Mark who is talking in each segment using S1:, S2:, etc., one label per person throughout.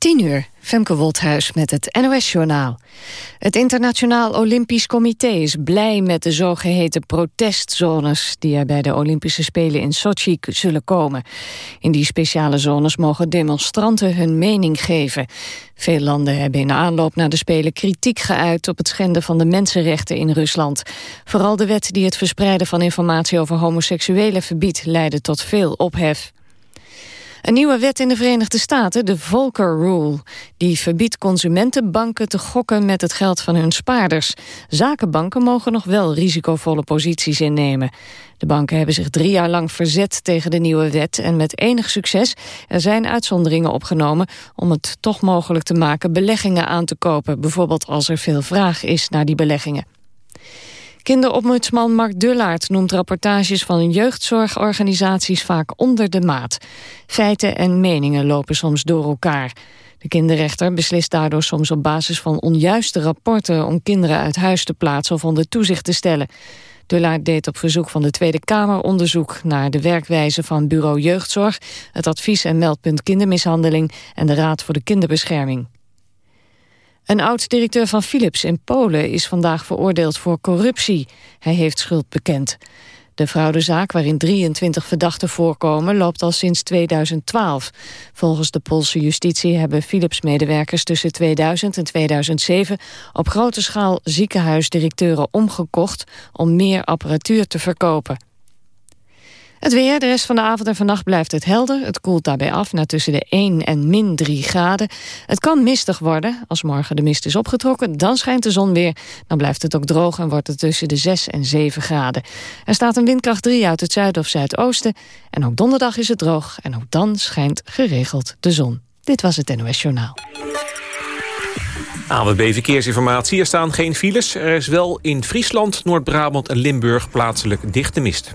S1: 10 uur, Femke Wolthuis met het NOS-journaal. Het Internationaal Olympisch Comité is blij met de zogeheten protestzones... die er bij de Olympische Spelen in Sochi zullen komen. In die speciale zones mogen demonstranten hun mening geven. Veel landen hebben in aanloop naar de Spelen kritiek geuit... op het schenden van de mensenrechten in Rusland. Vooral de wet die het verspreiden van informatie over homoseksuelen verbiedt... leidde tot veel ophef. Een nieuwe wet in de Verenigde Staten, de Volcker Rule... die verbiedt consumentenbanken te gokken met het geld van hun spaarders. Zakenbanken mogen nog wel risicovolle posities innemen. De banken hebben zich drie jaar lang verzet tegen de nieuwe wet... en met enig succes er zijn uitzonderingen opgenomen... om het toch mogelijk te maken beleggingen aan te kopen... bijvoorbeeld als er veel vraag is naar die beleggingen. Kinderopmutsman Mark Dullaert noemt rapportages van jeugdzorgorganisaties vaak onder de maat. Feiten en meningen lopen soms door elkaar. De kinderrechter beslist daardoor soms op basis van onjuiste rapporten om kinderen uit huis te plaatsen of onder toezicht te stellen. Dullaert deed op verzoek van de Tweede Kamer onderzoek naar de werkwijze van Bureau Jeugdzorg, het advies- en meldpunt kindermishandeling en de Raad voor de Kinderbescherming. Een oud-directeur van Philips in Polen is vandaag veroordeeld voor corruptie. Hij heeft schuld bekend. De fraudezaak, waarin 23 verdachten voorkomen, loopt al sinds 2012. Volgens de Poolse justitie hebben Philips-medewerkers tussen 2000 en 2007 op grote schaal ziekenhuisdirecteuren omgekocht om meer apparatuur te verkopen. Het weer, de rest van de avond en vannacht blijft het helder. Het koelt daarbij af naar tussen de 1 en min 3 graden. Het kan mistig worden. Als morgen de mist is opgetrokken, dan schijnt de zon weer. Dan blijft het ook droog en wordt het tussen de 6 en 7 graden. Er staat een windkracht 3 uit het zuiden of zuidoosten. En ook donderdag is het droog. En ook dan schijnt geregeld de zon. Dit was het NOS Journaal.
S2: AWB Verkeersinformatie. Er staan geen files. Er is wel in Friesland, Noord-Brabant en Limburg plaatselijk dichte mist.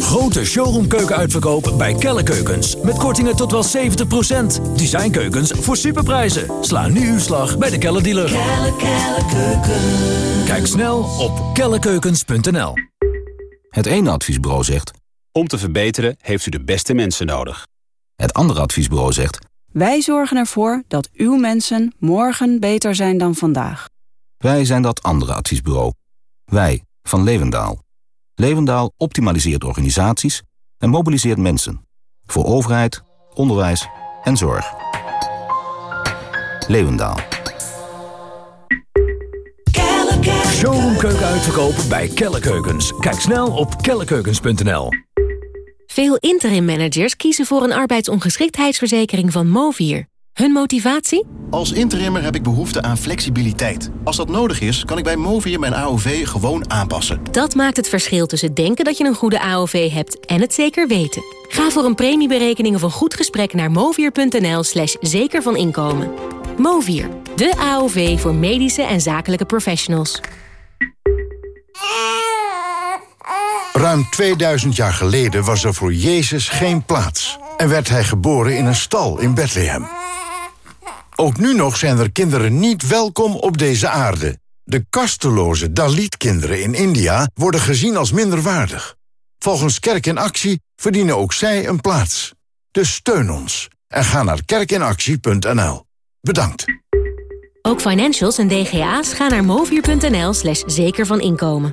S3: Grote showroomkeuken bij Kelle Keukens. Met kortingen tot wel 70%. Designkeukens voor superprijzen. Sla nu uw slag bij de Kelle dealer. Kelle, Kelle Kijk snel op kellekeukens.nl
S4: Het ene adviesbureau zegt...
S5: Om te verbeteren heeft u de beste mensen nodig.
S4: Het andere adviesbureau zegt...
S6: Wij zorgen ervoor dat uw mensen morgen beter zijn dan vandaag.
S4: Wij zijn dat andere adviesbureau. Wij, van Levendaal. Levendaal optimaliseert organisaties en mobiliseert mensen. Voor overheid, onderwijs en zorg. Levendaal.
S3: Showroomkeuken uitverkopen bij Kelle Keukens. Kijk snel op kellekeukens.nl.
S7: Veel interim managers kiezen voor een arbeidsongeschiktheidsverzekering van Movier. Hun motivatie?
S8: Als interimmer heb ik behoefte aan flexibiliteit. Als dat nodig is, kan ik bij Movier mijn AOV gewoon aanpassen.
S7: Dat maakt het verschil tussen denken dat je een goede AOV hebt en het zeker weten. Ga voor een premieberekening of een goed gesprek naar movier.nl slash zeker van inkomen. Movier, de AOV voor medische en zakelijke professionals.
S9: Ruim 2000 jaar geleden was er voor Jezus geen plaats. En werd hij geboren in een stal in Bethlehem. Ook nu nog zijn er kinderen niet welkom op deze aarde. De kasteloze Dalit-kinderen in India worden gezien als minderwaardig. Volgens Kerk in Actie verdienen ook zij een plaats. Dus steun ons en ga naar kerkinactie.nl. Bedankt.
S7: Ook financials en DGA's gaan naar movier.nl slash zeker van inkomen.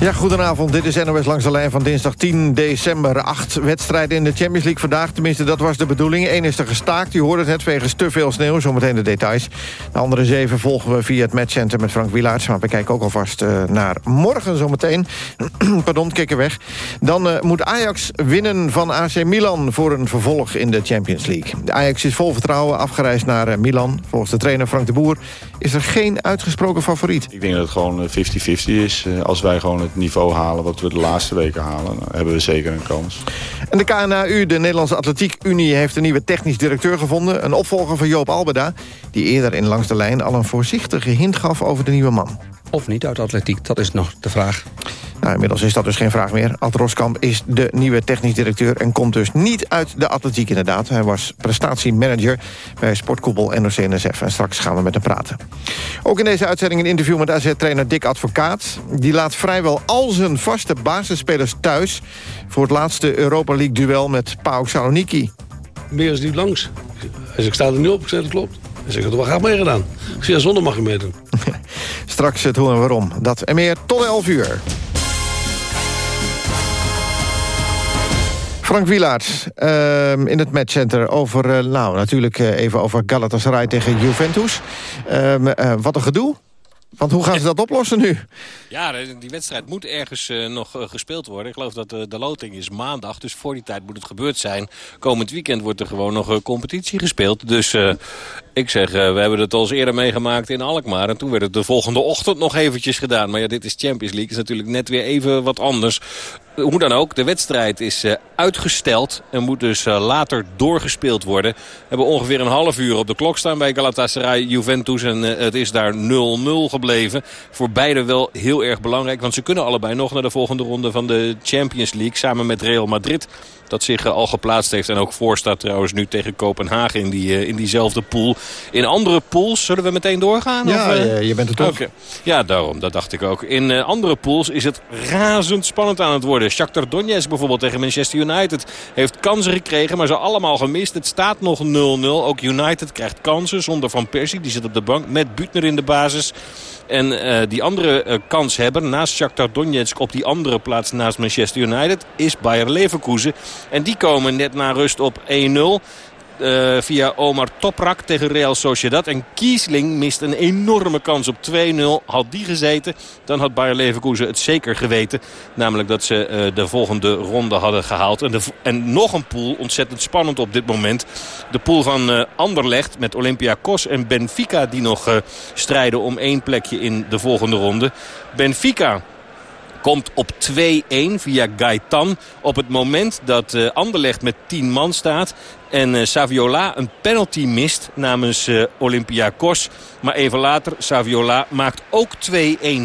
S10: Ja, goedenavond. Dit is NOS langs de lijn van dinsdag 10 december. Acht wedstrijden in de Champions League vandaag. Tenminste, dat was de bedoeling. Eén is er gestaakt. Je hoorde het net wegens te veel sneeuw. Zometeen de details. De andere zeven volgen we via het matchcenter met Frank Wielaerts. Maar we kijken ook alvast uh, naar morgen zometeen. Pardon, kikken weg. Dan uh, moet Ajax winnen van AC Milan... voor een vervolg in de Champions League. De Ajax is vol vertrouwen afgereisd naar uh, Milan. Volgens de trainer Frank de Boer is er geen uitgesproken favoriet.
S11: Ik denk dat het gewoon 50-50 is. als wij gewoon niveau halen wat we de laatste weken halen... dan hebben we zeker een kans.
S10: En de KNAU, de Nederlandse Atletiek Unie... heeft een nieuwe technisch directeur gevonden. Een opvolger van Joop Albeda... die eerder in Langs de Lijn al een voorzichtige hint gaf over de nieuwe man.
S12: Of niet uit atletiek, dat is nog de vraag.
S10: Nou, inmiddels is dat dus geen vraag meer. Ad Roskamp is de nieuwe technisch directeur... en komt dus niet uit de atletiek inderdaad. Hij was prestatiemanager bij sportkoepel NOC-NSF. En straks gaan we met hem praten. Ook in deze uitzending een interview met AZ-trainer Dick Advocaat. Die laat vrijwel al zijn vaste basisspelers thuis... voor het laatste Europa League-duel met PAOK Saloniki.
S13: Meer is niet langs. Als ik sta er nu op, ik zeg dat klopt. Zeg ik, wat gaat meegedaan? Ik zeg, zonder mag je meedoen.
S10: Straks het hoe en waarom. Dat en meer tot 11 uur. Frank Wielaert ehm, in het matchcenter over, uh, nou natuurlijk uh, even over Galatasaray tegen Juventus. Ehm, wat een gedoe. Want hoe gaan ze dat oplossen nu?
S14: Ja, die wedstrijd moet ergens uh, nog uh, gespeeld worden. Ik geloof dat uh, de loting is maandag, dus voor die tijd moet het gebeurd zijn. Komend weekend wordt er gewoon nog competitie gespeeld. Dus ik zeg, we hebben het al eens eerder meegemaakt in Alkmaar. En toen werd het de volgende ochtend nog eventjes gedaan. Maar ja, dit is Champions League, is natuurlijk net weer even wat anders. Hoe dan ook, de wedstrijd is uitgesteld en moet dus later doorgespeeld worden. We hebben ongeveer een half uur op de klok staan bij Galatasaray Juventus. En het is daar 0-0 gebleven. Voor beide wel heel erg belangrijk. Want ze kunnen allebei nog naar de volgende ronde van de Champions League. Samen met Real Madrid. Dat zich al geplaatst heeft en ook voor staat trouwens nu tegen Kopenhagen in, die, in diezelfde pool. In andere pools, zullen we meteen doorgaan?
S10: Ja, of, je bent er toch.
S14: Okay. Ja, daarom, dat dacht ik ook. In uh, andere pools is het razend spannend aan het worden. Shakhtar Donetsk bijvoorbeeld tegen Manchester United heeft kansen gekregen, maar ze allemaal gemist. Het staat nog 0-0. Ook United krijgt kansen zonder Van Persie. Die zit op de bank met Butner in de basis. En uh, die andere uh, kanshebber naast Shakhtar Donetsk op die andere plaats naast Manchester United is Bayer Leverkusen. En die komen net na rust op 1-0. Uh, via Omar Toprak tegen Real Sociedad. En Kiesling mist een enorme kans op 2-0. Had die gezeten, dan had Bayer Leverkusen het zeker geweten. Namelijk dat ze uh, de volgende ronde hadden gehaald. En, en, nog een pool, ontzettend spannend op dit moment. De pool van uh, Anderlecht met Olympiakos en Benfica... die nog strijden om één plekje in de volgende ronde. Benfica komt op 2-1 via Gaetan. Op het moment dat Anderlecht met 10 man staat. En uh, Saviola een penalty mist namens uh, Olympiakos. Maar even later, Saviola maakt ook 2-1.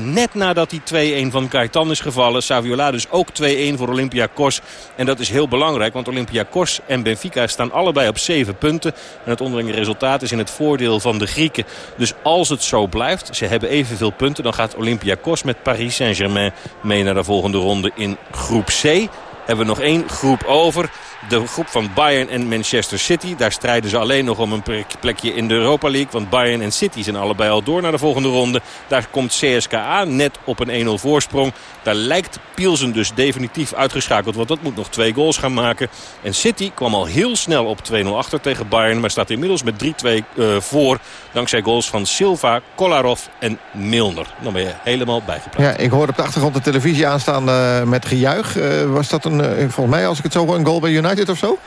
S14: Net nadat die 2-1 van Gaetan is gevallen. Saviola dus ook 2-1 voor Olympiakos. En dat is heel belangrijk, want Olympiakos en Benfica staan allebei op 7 punten. En het onderlinge resultaat is in het voordeel van de Grieken. Dus als het zo blijft, ze hebben evenveel punten... dan gaat Olympiakos met Paris Saint-Germain mee naar de volgende ronde in groep C hebben we nog één groep over. De groep van Bayern en Manchester City. Daar strijden ze alleen nog om een plekje in de Europa League. Want Bayern en City zijn allebei al door naar de volgende ronde. Daar komt CSKA net op een 1-0 voorsprong. Daar lijkt Pielsen dus definitief uitgeschakeld. Want dat moet nog twee goals gaan maken. En City kwam al heel snel op 2-0 achter tegen Bayern. Maar staat inmiddels met 3-2 uh, voor. Dankzij goals van Silva, Kolarov en Milner. Dan ben je helemaal bijgepraat.
S10: Ja, ik hoor op de achtergrond de televisie aanstaan uh, met gejuich. Uh, was dat een, volgens mij als ik het zo hoor, een goal bij United of zo?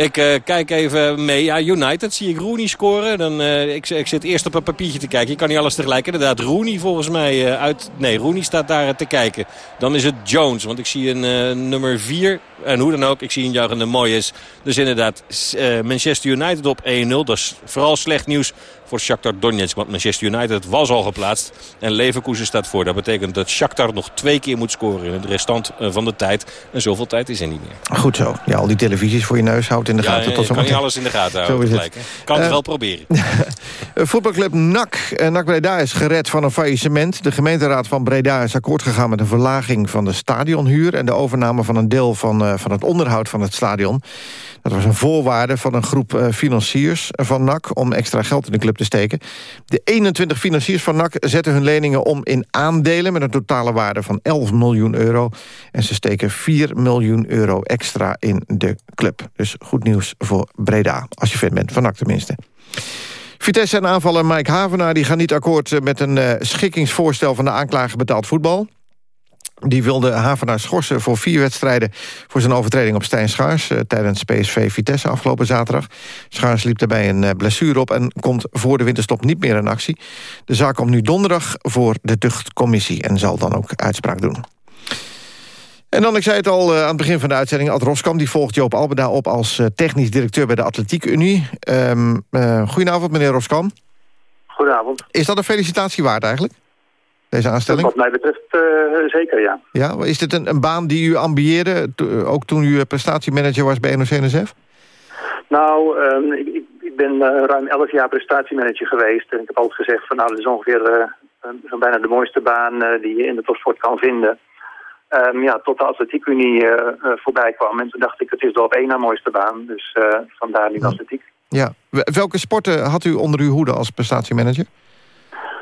S14: Ik uh, kijk even mee. Ja, United zie ik Rooney scoren. Dan, uh, ik, ik, zit eerst op een papiertje te kijken. Je kan niet alles tegelijk. Inderdaad, Rooney volgens mij uh, uit... Nee, Rooney staat daar te kijken. Dan is het Jones. Want ik zie een nummer 4. En hoe dan ook, ik zie een juichende Moyes. Dus inderdaad, Manchester United op 1-0. Dat is vooral slecht nieuws voor Shakhtar Donetsk. Want Manchester United was al geplaatst. En Leverkusen staat voor. Dat betekent dat Shakhtar nog twee keer moet scoren in het restant van de tijd. En zoveel tijd is er niet meer.
S10: Goed zo. Ja, al die televisies voor je neus houdt in de
S14: ja,
S10: gaten.
S14: Tot zo kan je alles in de gaten houden tegelijk. Kan het uh, wel proberen.
S10: Voetbalclub NAC. NAC Breda is gered van een faillissement. De gemeenteraad van Breda is akkoord gegaan met een verlaging van de stadionhuur... en de overname van een deel van, uh, van het onderhoud van het stadion. Dat was een voorwaarde van een groep uh, financiers van NAC... om extra geld in de club te steken. De 21 financiers van NAC zetten hun leningen om in aandelen... met een totale waarde van 11 miljoen euro. En ze steken 4 miljoen euro extra in de club. Dus goed nieuws voor Breda, als je fan bent, van NAC tenminste. Vitesse en aanvaller Mike Havenaar die gaan niet akkoord met een uh, schikkingsvoorstel van de aanklager betaald voetbal. Die wilde Havenaar schorsen voor vier wedstrijden... voor zijn overtreding op Stijn Schaars... tijdens PSV Vitesse afgelopen zaterdag. Schaars liep daarbij een blessure op... en komt voor de winterstop niet meer in actie. De zaak komt nu donderdag voor de tuchtcommissie... en zal dan ook uitspraak doen. En dan, ik zei het al aan het begin van de uitzending... Ad Roskam die volgt Joop Albeda op als technisch directeur... bij de Atletiek Unie. Um, goedenavond, meneer Roskam.
S15: Goedenavond.
S10: Is dat een felicitatie waard eigenlijk? Deze aanstelling?
S15: Wat mij betreft uh, zeker, ja.
S10: Ja, is dit een, een baan die u ambieerde, ook toen u prestatiemanager was bij NOC-NSF?
S15: Nou, um, ik, ik, ben ruim elf jaar prestatiemanager geweest. En ik heb altijd gezegd van nou, dat is ongeveer zo bijna de mooiste baan die je in de topsport kan vinden. Um, ja, tot de atletiekunie voorbij kwam. En toen dacht ik, het is de op één na mooiste baan. Dus vandaar die atletiek.
S10: Ja. Welke sporten had u onder uw hoede als prestatiemanager?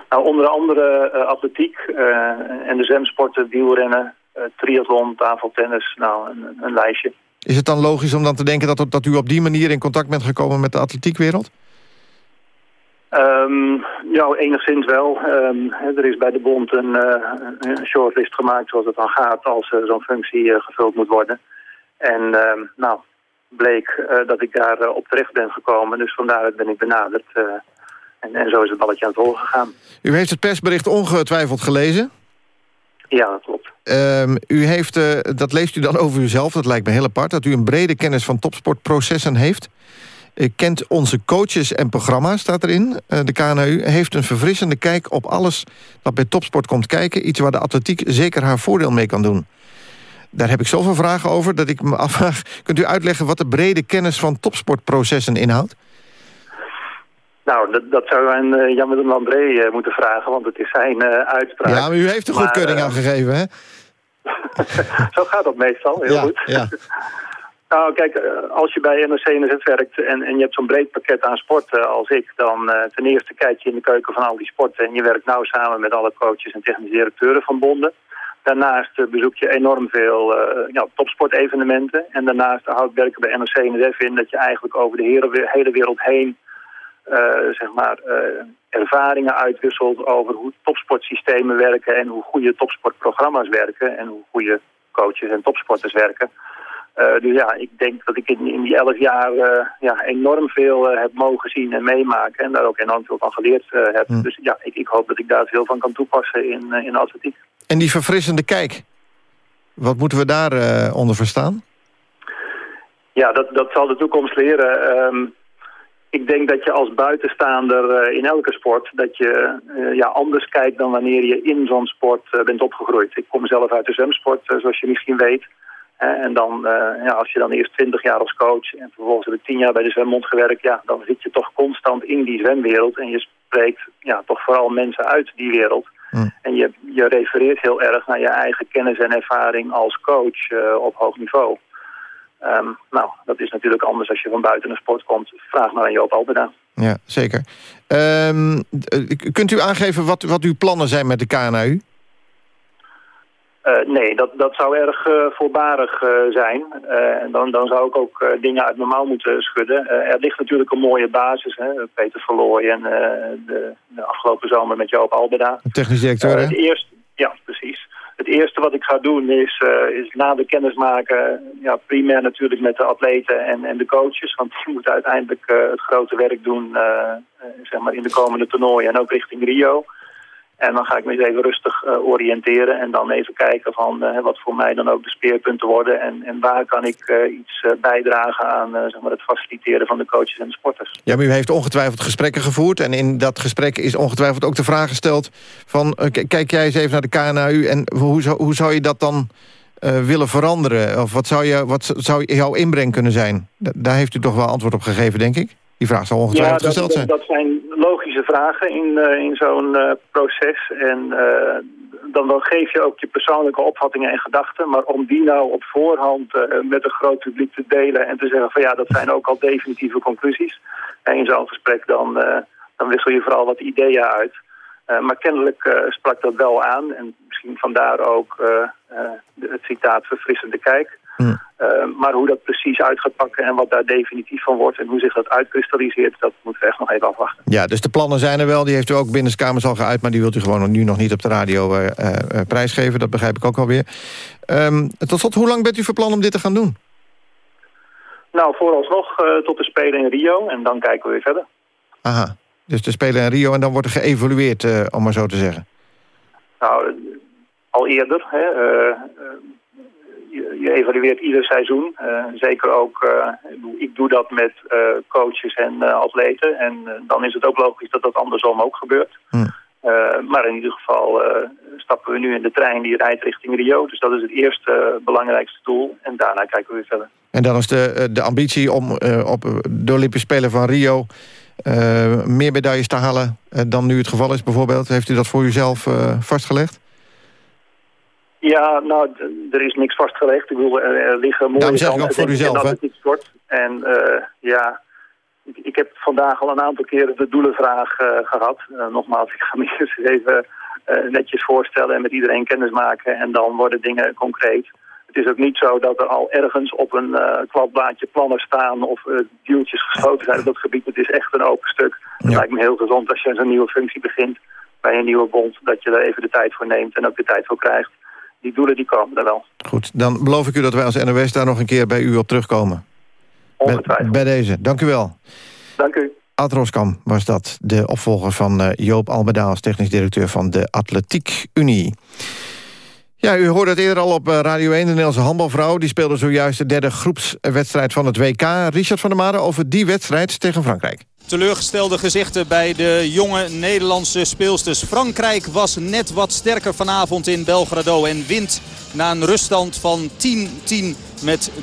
S15: Nou, onder andere uh, atletiek uh, en de zwemsporten, wielrennen, uh, triathlon, tafeltennis, nou, een, een, lijstje.
S10: Is het dan logisch om dan te denken dat, dat u op die manier in contact bent gekomen met de atletiekwereld?
S15: Um, ja, enigszins wel. Um, er is bij de bond een, een, shortlist gemaakt zoals het dan gaat als zo'n functie gevuld moet worden. En um, nou, bleek dat ik daar op terecht ben gekomen, dus vandaar ben ik benaderd... En, en zo is het balletje aan het rollen gegaan.
S10: U heeft het persbericht ongetwijfeld gelezen?
S15: Ja, dat klopt.
S10: Um, u heeft, uh, dat leest u dan over uzelf, dat lijkt me heel apart... dat u een brede kennis van topsportprocessen heeft. U kent onze coaches en programma's, staat erin. Uh, de KNU heeft een verfrissende kijk op alles wat bij topsport komt kijken. Iets waar de atletiek zeker haar voordeel mee kan doen. Daar heb ik zoveel vragen over dat ik me afvraag... kunt u uitleggen wat de brede kennis van topsportprocessen inhoudt?
S15: Nou, dat, dat zou aan uh, Jan de Landré uh, moeten vragen, want het is zijn uh, uitspraak.
S10: Ja, maar u heeft de goedkeuring aan gegeven, hè?
S15: Zo gaat dat meestal, heel
S10: ja,
S15: goed.
S10: Ja.
S15: nou, kijk, als je bij NRC NSF werkt en, en je hebt zo'n breed pakket aan sporten als ik... dan ten eerste kijk je in de keuken van al die sporten... en je werkt nauw samen met alle coaches en technische directeuren van bonden. Daarnaast bezoek je enorm veel ja, topsportevenementen. En daarnaast houdt werken bij NRC NSF in dat je eigenlijk over de hele, wereld heen zeg maar, uh, ervaringen uitwisselt over hoe topsportsystemen werken en hoe goede topsportprogramma's werken en hoe goede coaches en topsporters werken. Uh, dus ja, ik denk dat ik in, in die elf jaar ja, enorm veel heb mogen zien en meemaken en daar ook enorm veel van geleerd heb.
S10: Hm.
S15: Dus ja, ik, ik hoop dat ik daar veel van kan toepassen in, in atletiek.
S10: En die verfrissende kijk, wat moeten we daar onder verstaan?
S15: Ja, dat, dat zal de toekomst leren. Um, ik denk dat je als buitenstaander uh, in elke sport... dat je uh, ja, anders kijkt dan wanneer je in zo'n sport uh, bent opgegroeid. Ik kom zelf uit de zwemsport, zoals je misschien weet. en dan, ja, als je dan eerst twintig jaar als coach... en vervolgens heb ik tien jaar bij de zwembond gewerkt... Ja, dan zit je toch constant in die zwemwereld... en je spreekt ja, toch vooral mensen uit die wereld...
S10: Mm.
S15: En je, je refereert heel erg naar je eigen kennis en ervaring als coach op hoog niveau. Um, nou, dat is natuurlijk anders als je van buiten een sport komt. Vraag maar aan Joop Albeda.
S10: Ja, zeker. Um, kunt u aangeven wat, wat uw plannen zijn met de KNU?
S15: Uh, nee, dat, dat zou erg uh, voorbarig uh, zijn. dan, dan zou ik ook dingen uit mijn mouw moeten schudden. er ligt natuurlijk een mooie basis. Hè? Peter Verlooy en de, de, afgelopen zomer met Joop Albeda.
S10: Technisch directeur, hè?
S15: Eerst, ja, precies. Eerste wat ik ga doen is, uh, is na de kennis maken, ja, primair natuurlijk met de atleten en, en de coaches. Want die moeten uiteindelijk uh, het grote werk doen uh, zeg maar in de komende toernooien en ook richting Rio. En dan ga ik me even rustig oriënteren en dan even kijken van wat voor mij dan ook de speerpunten worden. En, en waar kan ik iets bijdragen aan zeg maar het faciliteren van de coaches en de sporters.
S10: Ja, maar u heeft ongetwijfeld gesprekken gevoerd. En in dat gesprek is ongetwijfeld ook de vraag gesteld van... kijk jij eens even naar de KNAU en hoe zou, hoe zou je dat dan willen veranderen? Of wat zou, je, wat zou jouw inbreng kunnen zijn? daar heeft u toch wel antwoord op gegeven, denk ik? Die vraag zal ongetwijfeld
S15: ja, dat,
S10: gesteld zijn.
S15: Dat zijn logische vragen in, uh, in zo'n uh, proces. En uh, dan, dan geef je ook je persoonlijke opvattingen en gedachten. Maar om die nou op voorhand met een groot publiek te delen... en te zeggen van ja, dat zijn ook al definitieve conclusies. En in zo'n gesprek dan, dan wissel je vooral wat ideeën uit. maar kennelijk sprak dat wel aan. En misschien vandaar ook het citaat verfrissende kijk... maar hoe dat precies uit gaat pakken en wat daar definitief van wordt... en hoe zich dat uitkristalliseert, dat moeten we echt nog even afwachten.
S10: Ja, dus de plannen zijn er wel. Die heeft u ook binnen de Kamers al geuit... maar die wilt u gewoon nu nog niet op de radio uh, uh, prijsgeven. Dat begrijp ik ook alweer. Um, tot slot, hoe lang bent u van plan om dit te gaan doen?
S15: Nou, vooralsnog tot de Spelen in Rio en dan kijken we weer verder.
S10: Aha, dus de Spelen in Rio en dan wordt er geëvolueerd, uh, om maar zo te zeggen.
S15: Nou, al eerder. Hè, je, je, evalueert ieder seizoen. zeker ook, ik doe dat met coaches en atleten. En dan is het ook logisch dat dat andersom ook gebeurt. Hm. maar in ieder geval stappen we nu in de trein die rijdt richting Rio. Dus dat is het eerste belangrijkste doel. En daarna kijken we weer verder.
S10: En dan is de, de ambitie om op de Olympische Spelen van Rio... Uh, meer medailles te halen uh, dan nu het geval is bijvoorbeeld? Heeft u dat voor uzelf uh, vastgelegd?
S15: Ja, nou, er is niks vastgelegd. Ik bedoel, er liggen mooie
S10: zeg ik ook voor uzelf, hè?
S15: En ja, ik, ik, heb vandaag al een aantal keren de doelenvraag gehad. nogmaals, ik ga me eerst even netjes voorstellen en met iedereen kennis maken. En dan worden dingen concreet. Het is ook niet zo dat er al ergens op een kladblaadje plannen staan of deeltjes geschoten zijn op dat gebied. Het is echt een open stuk. Het lijkt me heel gezond als je zo'n nieuwe functie begint bij een nieuwe bond, dat je er even de tijd voor neemt en ook de tijd voor krijgt. Die doelen die komen er wel.
S10: Goed, dan beloof ik u dat wij als NOS daar nog een keer bij u op terugkomen.
S15: Ongetwijfeld.
S10: Bij, bij deze, dank u wel.
S15: Dank u.
S10: Ad Roskam was dat, de opvolger van uh, Joop Almedaal... als technisch directeur van de Atletiek Unie. Ja, u hoorde het eerder al op eh, Radio 1, de Nederlandse handbalvrouw. Die speelde zojuist de derde groepswedstrijd van het WK. Richard van der Made over die wedstrijd tegen Frankrijk.
S16: Teleurgestelde gezichten bij de jonge Nederlandse speelsters. Frankrijk was net wat sterker vanavond in Belgrado en wint na een ruststand van 10-10 met 23-19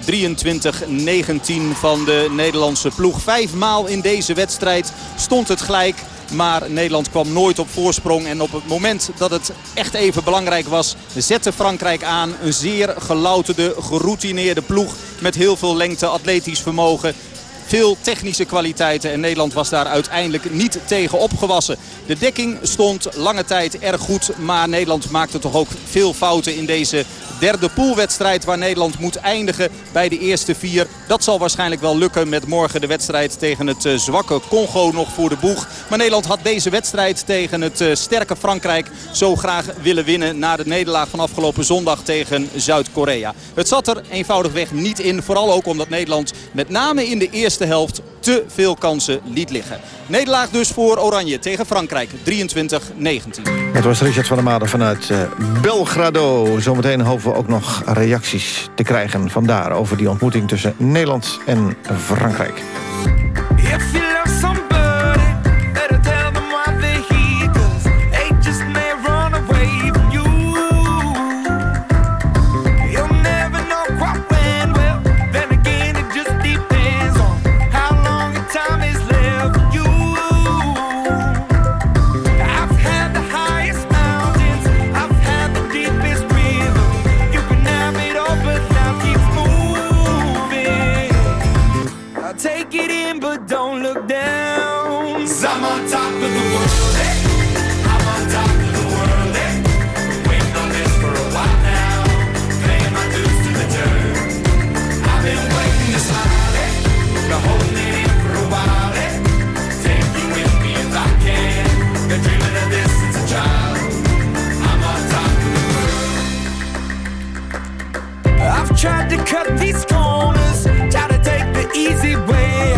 S16: van de Nederlandse ploeg. Vijfmaal in deze wedstrijd stond het gelijk. Maar Nederland kwam nooit op voorsprong. En op het moment dat het echt even belangrijk was... zette Frankrijk aan. Een zeer gelouterde, geroutineerde ploeg. Met heel veel lengte, atletisch vermogen. Veel technische kwaliteiten en Nederland was daar uiteindelijk niet tegen opgewassen. De dekking stond lange tijd erg goed, maar Nederland maakte toch ook veel fouten in deze derde poolwedstrijd waar Nederland moet eindigen bij de eerste vier. Dat zal waarschijnlijk wel lukken met morgen de wedstrijd tegen het eh, zwakke Congo nog voor de boeg. Maar Nederland had deze wedstrijd tegen het eh, sterke Frankrijk zo graag willen winnen na de nederlaag van afgelopen zondag tegen Zuid-Korea. Het zat er eenvoudigweg niet in, vooral ook omdat Nederland met name in de eerste helft te veel kansen liet liggen. Nederlaag dus voor Oranje tegen Frankrijk, 23-19.
S10: Het was Richard van der Made vanuit uh, Belgrado. Zometeen hopen we ook nog reacties te krijgen vandaar... over die ontmoeting tussen Nederland en Frankrijk.
S17: cut these corners, try to take the easy way.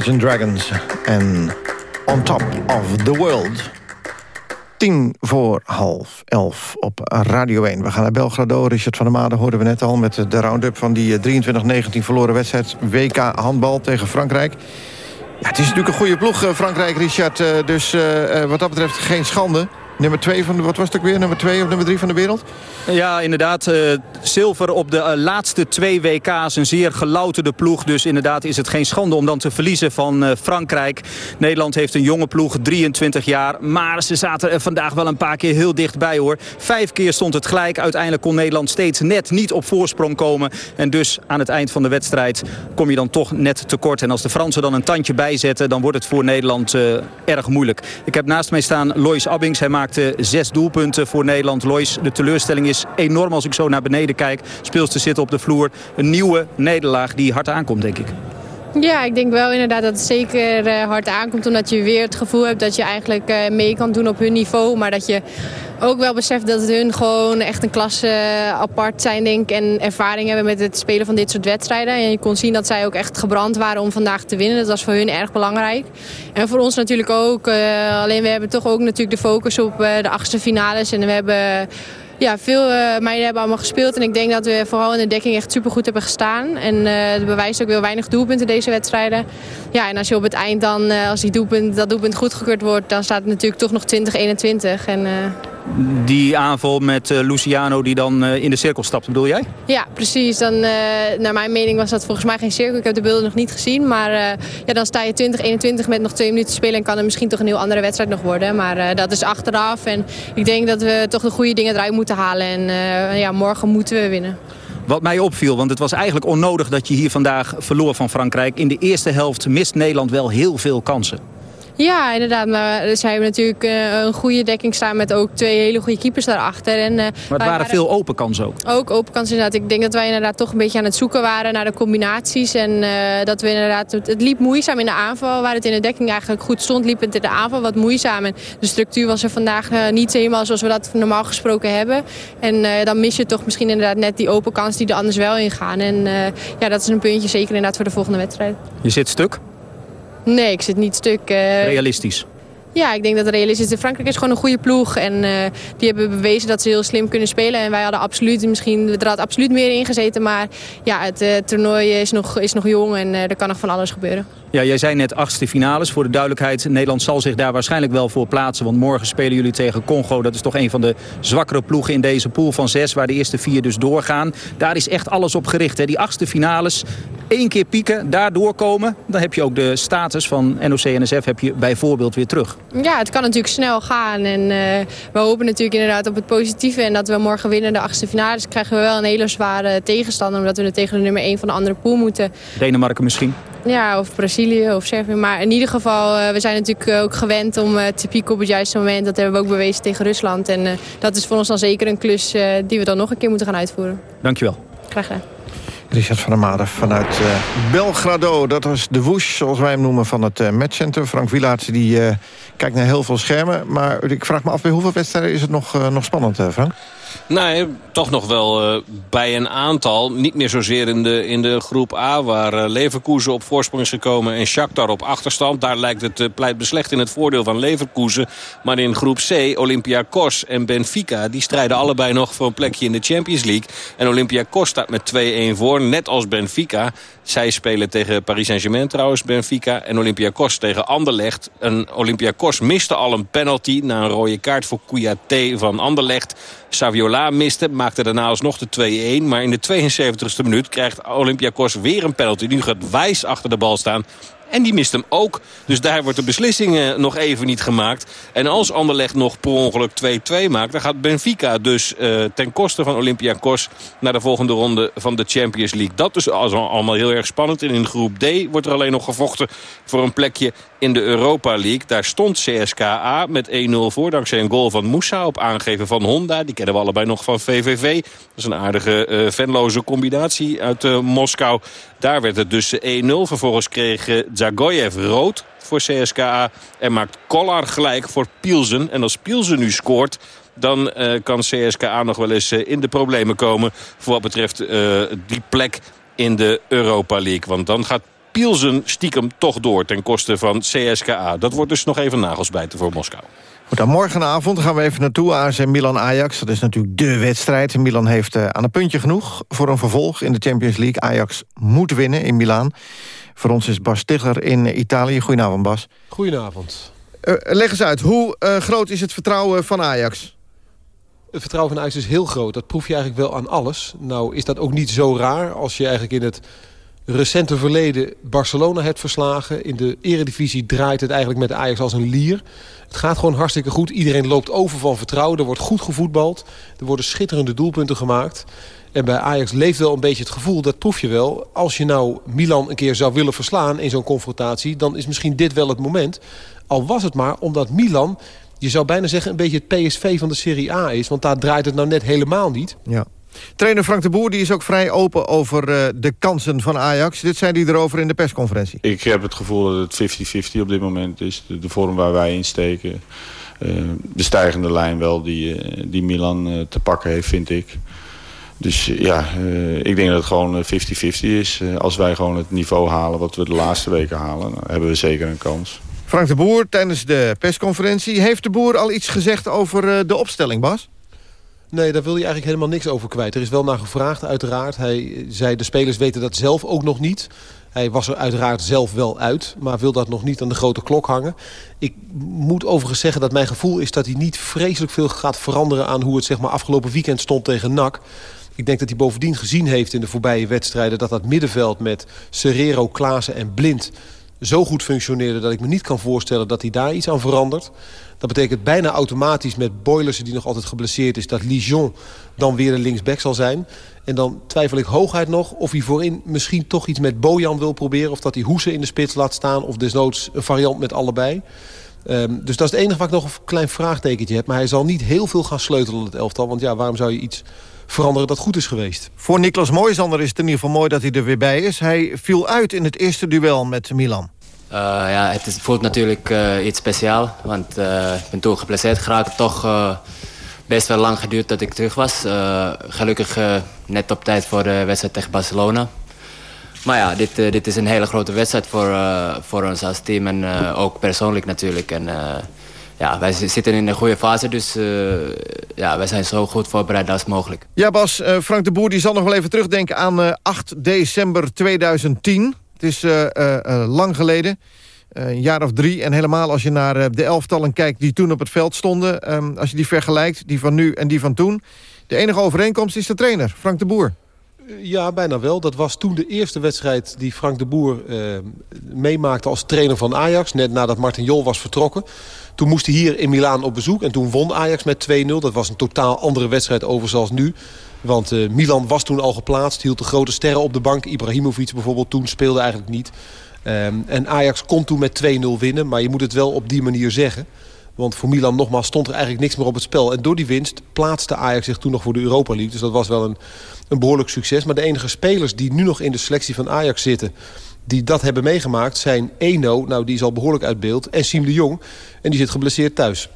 S10: Imagine Dragons en On Top of the World. Tien voor half elf op Radio 1. We gaan naar Belgrado. Richard van der Made hoorden we net al... met de round-up van die 23-19 verloren wedstrijd... WK handbal tegen Frankrijk. Ja, het is natuurlijk een goede ploeg, eh, Frankrijk, Richard. Eh, dus wat dat betreft geen schande. Nummer 2 van de, wat was het ook weer? Nummer 2 of nummer 3 van de wereld?
S16: Ja, inderdaad. Zilver op de uh, laatste twee WK's. Een zeer gelouterde ploeg. Dus inderdaad is het geen schande om dan te verliezen van uh, Frankrijk. Nederland heeft een jonge ploeg, 23 jaar. Maar ze zaten er vandaag wel een paar keer heel dichtbij hoor. Vijf keer stond het gelijk. Uiteindelijk kon Nederland steeds net niet op voorsprong komen. En dus aan het eind van de wedstrijd kom je dan toch net tekort. En als de Fransen dan een tandje bijzetten... dan wordt het voor Nederland erg moeilijk. Ik heb naast mij staan Lois Abbings. Hij maakt zes doelpunten voor Nederland. Lois, de teleurstelling is enorm als ik zo naar beneden kijk. Speelster zitten op de vloer. Een nieuwe nederlaag die hard aankomt, denk ik.
S17: Ja, ik denk wel inderdaad dat het zeker uh, hard aankomt. Omdat je weer het gevoel hebt dat je eigenlijk uh, mee kan doen op hun niveau. Maar dat je ook wel beseft dat hun gewoon echt een klasse apart zijn denk en ervaring hebben met het spelen van dit soort wedstrijden. En je kon zien dat zij ook echt gebrand waren om vandaag te winnen. Dat was voor hun erg belangrijk. En voor ons natuurlijk ook. Alleen we hebben toch ook natuurlijk de focus op de achtste finales. En we hebben ja, veel uh, meiden hebben allemaal gespeeld. En ik denk dat we vooral in de dekking echt supergoed hebben gestaan. En uh, dat bewijst ook wel weinig doelpunten deze wedstrijden. Ja, en als je op het eind dan, uh, als die doelpunt, dat doelpunt goedgekeurd wordt... dan staat het natuurlijk toch nog 20-21. En
S16: die aanval met uh, Luciano die dan uh, in de cirkel stapt, bedoel jij?
S17: Ja, precies. Dan, uh, naar mijn mening was dat volgens mij geen cirkel. Ik heb de beelden nog niet gezien. Maar ja, dan sta je 20, 21 met nog twee minuten te spelen... en kan er misschien toch een heel andere wedstrijd nog worden. Maar dat is achteraf. En ik denk dat we toch de goede dingen eruit moeten halen. En ja, morgen moeten we winnen.
S16: Wat mij opviel, want het was eigenlijk onnodig dat je hier vandaag verloor van Frankrijk. In de eerste helft mist Nederland wel heel veel kansen.
S17: Ja, inderdaad. Maar zij hebben natuurlijk uh, een goede dekking staan met ook twee hele goede keepers daarachter. En, uh,
S16: maar het waren, waren veel open kansen ook.
S17: Ook open kansen inderdaad. Ik denk dat wij inderdaad toch een beetje aan het zoeken waren naar de combinaties. En uh, dat we inderdaad, het, het, liep moeizaam in de aanval. Waar het in de dekking eigenlijk goed stond, liep het in de aanval wat moeizaam. En de structuur was er vandaag niet helemaal zoals we dat normaal gesproken hebben. En dan mis je toch misschien inderdaad net die open kans die er anders wel in gaan. En ja, dat is een puntje zeker inderdaad voor de volgende wedstrijd.
S16: Je zit stuk?
S17: Nee, ik zit niet stuk. Uh...
S16: Realistisch?
S17: Ja, ik denk dat het realistisch is. Frankrijk is gewoon een goede ploeg. En uh, die hebben bewezen dat ze heel slim kunnen spelen. En wij hadden absoluut, misschien, er had absoluut meer in gezeten. Maar ja, het uh, toernooi is nog, is nog jong en er kan nog van alles gebeuren.
S16: Ja, jij zei net achtste finales. Voor de duidelijkheid, Nederland zal zich daar waarschijnlijk wel voor plaatsen. Want morgen spelen jullie tegen Congo. Dat is toch een van de zwakkere ploegen in deze pool van zes. Waar de eerste vier dus doorgaan. Daar is echt alles op gericht. Hè. Die achtste finales, één keer pieken, daar doorkomen. Dan heb je ook de status van NOC-NSF heb je bijvoorbeeld weer terug.
S17: Ja, het kan natuurlijk snel gaan. En uh, we hopen natuurlijk inderdaad op het positieve. En dat we morgen winnen de achtste finales. krijgen we wel een hele zware tegenstander. Omdat we er tegen de nummer één van de andere pool moeten.
S16: Denemarken misschien?
S17: Ja, of Brazilië of Servië. Maar in ieder geval, uh, we zijn natuurlijk ook gewend om uh, te pieken op het juiste moment. Dat hebben we ook bewezen tegen Rusland. En dat is voor ons dan zeker een klus die we dan nog een keer moeten gaan uitvoeren.
S16: Dankjewel.
S17: Graag gedaan.
S10: Richard van der Made vanuit uh, Belgrado. Dat was de woesh, zoals wij hem noemen, van het uh, matchcenter. Frank Wielaerts die uh, kijkt naar heel veel schermen. Maar ik vraag me af, bij hoeveel wedstrijden is het nog, nog spannend, Frank?
S14: Nee, toch nog wel uh, bij een aantal. Niet meer zozeer in de, in de groep A... waar uh, Leverkusen op voorsprong is gekomen en Shakhtar op achterstand. Daar lijkt het uh, pleit beslecht in het voordeel van Leverkusen. Maar in groep C, Olympiakos en Benfica... die strijden allebei nog voor een plekje in de Champions League. En Olympiakos staat met 2-1 voor, net als Benfica. Zij spelen tegen Paris Saint-Germain trouwens, Benfica. En Olympiakos tegen Anderlecht. En Olympiakos miste al een penalty... na een rode kaart voor Kouyaté van Anderlecht... Saviola miste, maakte daarna alsnog de 2-1. Maar in de 72e minuut krijgt Olympiakos weer een penalty. Nu gaat Wijs achter de bal staan. En die mist hem ook. Dus daar wordt de beslissing uh, nog even niet gemaakt. En als Anderlecht nog per ongeluk 2-2 maakt... dan gaat Benfica dus uh, ten koste van Olympiakos... naar de volgende ronde van de Champions League. Dat is allemaal heel erg spannend. En in groep D wordt er alleen nog gevochten voor een plekje in de Europa League. Daar stond CSKA met 1-0 voor. Dankzij een goal van Moussa op aangeven van Honda. Die kennen we allebei nog van VVV. Dat is een aardige uh, venloze combinatie uit Moskou. Daar werd het dus 1-0. Vervolgens kreeg Zagoyev rood voor CSKA. En maakt Kollar gelijk voor Pielsen. En als Pielsen nu scoort dan uh, kan CSKA nog wel eens uh, in de problemen komen... voor wat betreft uh, die plek in de Europa League. Want dan gaat Pielsen stiekem toch door ten koste van CSKA. Dat wordt dus nog even nagels bijten voor Moskou.
S10: Goed, dan morgenavond gaan we even naartoe. AC Milan-Ajax, dat is natuurlijk dé wedstrijd. Milan heeft aan een puntje genoeg voor een vervolg in de Champions League. Ajax moet winnen in Milaan. Voor ons is Bas Stigler in Italië. Goedenavond, Bas.
S18: Goedenavond.
S10: Uh, leg eens uit, hoe uh, groot is het vertrouwen van Ajax?
S18: Het vertrouwen van Ajax is heel groot. Dat proef je eigenlijk wel aan alles. Nou is dat ook niet zo raar als je eigenlijk in het recente verleden Barcelona hebt verslagen. In de eredivisie draait het eigenlijk met Ajax als een lier. Het gaat gewoon hartstikke goed. Iedereen loopt over van vertrouwen. Er wordt goed gevoetbald. Er worden schitterende doelpunten gemaakt. En bij Ajax leeft wel een beetje het gevoel, dat proef je wel... als je nou Milan een keer zou willen verslaan in zo'n confrontatie... dan is misschien dit wel het moment. Al was het maar omdat Milan, je zou bijna zeggen... een beetje het PSV van de Serie A is. Want daar draait het nou net helemaal niet.
S10: Ja. Trainer Frank de Boer die is ook vrij open over uh, de kansen van Ajax. Dit zei hij erover in de persconferentie.
S11: Ik heb het gevoel dat het 50-50 op dit moment is. De, de, vorm waar wij in steken. Uh, de stijgende lijn wel die, uh, die Milan te pakken heeft, vind ik. Dus ja, ik denk dat het gewoon 50-50 is. als wij gewoon het niveau halen wat we de laatste weken halen... dan hebben we zeker een kans.
S10: Frank de Boer tijdens de persconferentie. Heeft de Boer al iets gezegd over de opstelling, Bas?
S18: Nee, daar wil hij eigenlijk helemaal niks over kwijt. Er is wel naar gevraagd, uiteraard. Hij zei, de spelers weten dat zelf ook nog niet. Hij was er uiteraard zelf wel uit, maar wil dat nog niet aan de grote klok hangen. Ik moet overigens zeggen dat mijn gevoel is dat hij niet vreselijk veel gaat veranderen... aan hoe het zeg maar, afgelopen weekend stond tegen NAC. Ik denk dat hij bovendien gezien heeft in de voorbije wedstrijden... dat dat middenveld met Serrero, Klaassen en Blind zo goed functioneerde... dat ik me niet kan voorstellen dat hij daar iets aan verandert. Dat betekent bijna automatisch met Boylersen die nog altijd geblesseerd is... dat Lijon dan weer een linksback zal zijn. En dan twijfel ik hooguit nog of hij voorin misschien toch iets met Bojan wil proberen... of dat hij Hoesen in de spits laat staan of desnoods een variant met allebei. Um, dus dat is het enige waar ik nog een klein vraagtekentje heb. Maar hij zal niet heel veel gaan sleutelen het elftal. Want ja, waarom zou je iets veranderen dat goed is geweest?
S10: Voor Niklas Mooijzander is het in ieder geval mooi dat hij er weer bij is. Hij viel uit in het eerste duel met Milan.
S19: Uh, ja, het is, voelt natuurlijk uh, iets speciaal. Want uh, ik ben toen geblesseerd geraakt. Toch best wel lang geduurd dat ik terug was. gelukkig net op tijd voor de wedstrijd tegen Barcelona. Maar ja, dit, dit is een hele grote wedstrijd voor, voor ons als team. En ook persoonlijk natuurlijk. En, ja, wij zitten in een goede fase, dus ja, wij zijn zo goed voorbereid als mogelijk.
S10: Ja, Bas, Frank de Boer die zal nog wel even terugdenken aan 8 december 2010. Het is lang geleden. een jaar of drie. En helemaal als je naar de elftallen kijkt die toen op het veld stonden. Um, als je die vergelijkt, die van nu en die van toen. De enige overeenkomst is de trainer, Frank de Boer.
S18: Ja, bijna wel. Dat was toen de eerste wedstrijd die Frank de Boer uh, meemaakte als trainer van Ajax. Net nadat Martin Jol was vertrokken. Toen moest hij hier in Milaan op bezoek. En toen won Ajax met 2-0. Dat was een totaal andere wedstrijd over zoals nu. Want uh, Milan was toen al geplaatst. Hield de grote sterren op de bank. Ibrahimovic bijvoorbeeld toen speelde eigenlijk niet. Um, en Ajax kon toen met 2-0 winnen. Maar je moet het wel op die manier zeggen. Want voor Milan nogmaals stond er eigenlijk niks meer op het spel. En door die winst plaatste Ajax zich toen nog voor de Europa League. Dus dat was wel een, een behoorlijk succes. Maar de enige spelers die nu nog in de selectie van Ajax zitten... die dat hebben meegemaakt zijn Eno, nou die is al behoorlijk uit beeld... en Siem de Jong, en die zit geblesseerd thuis.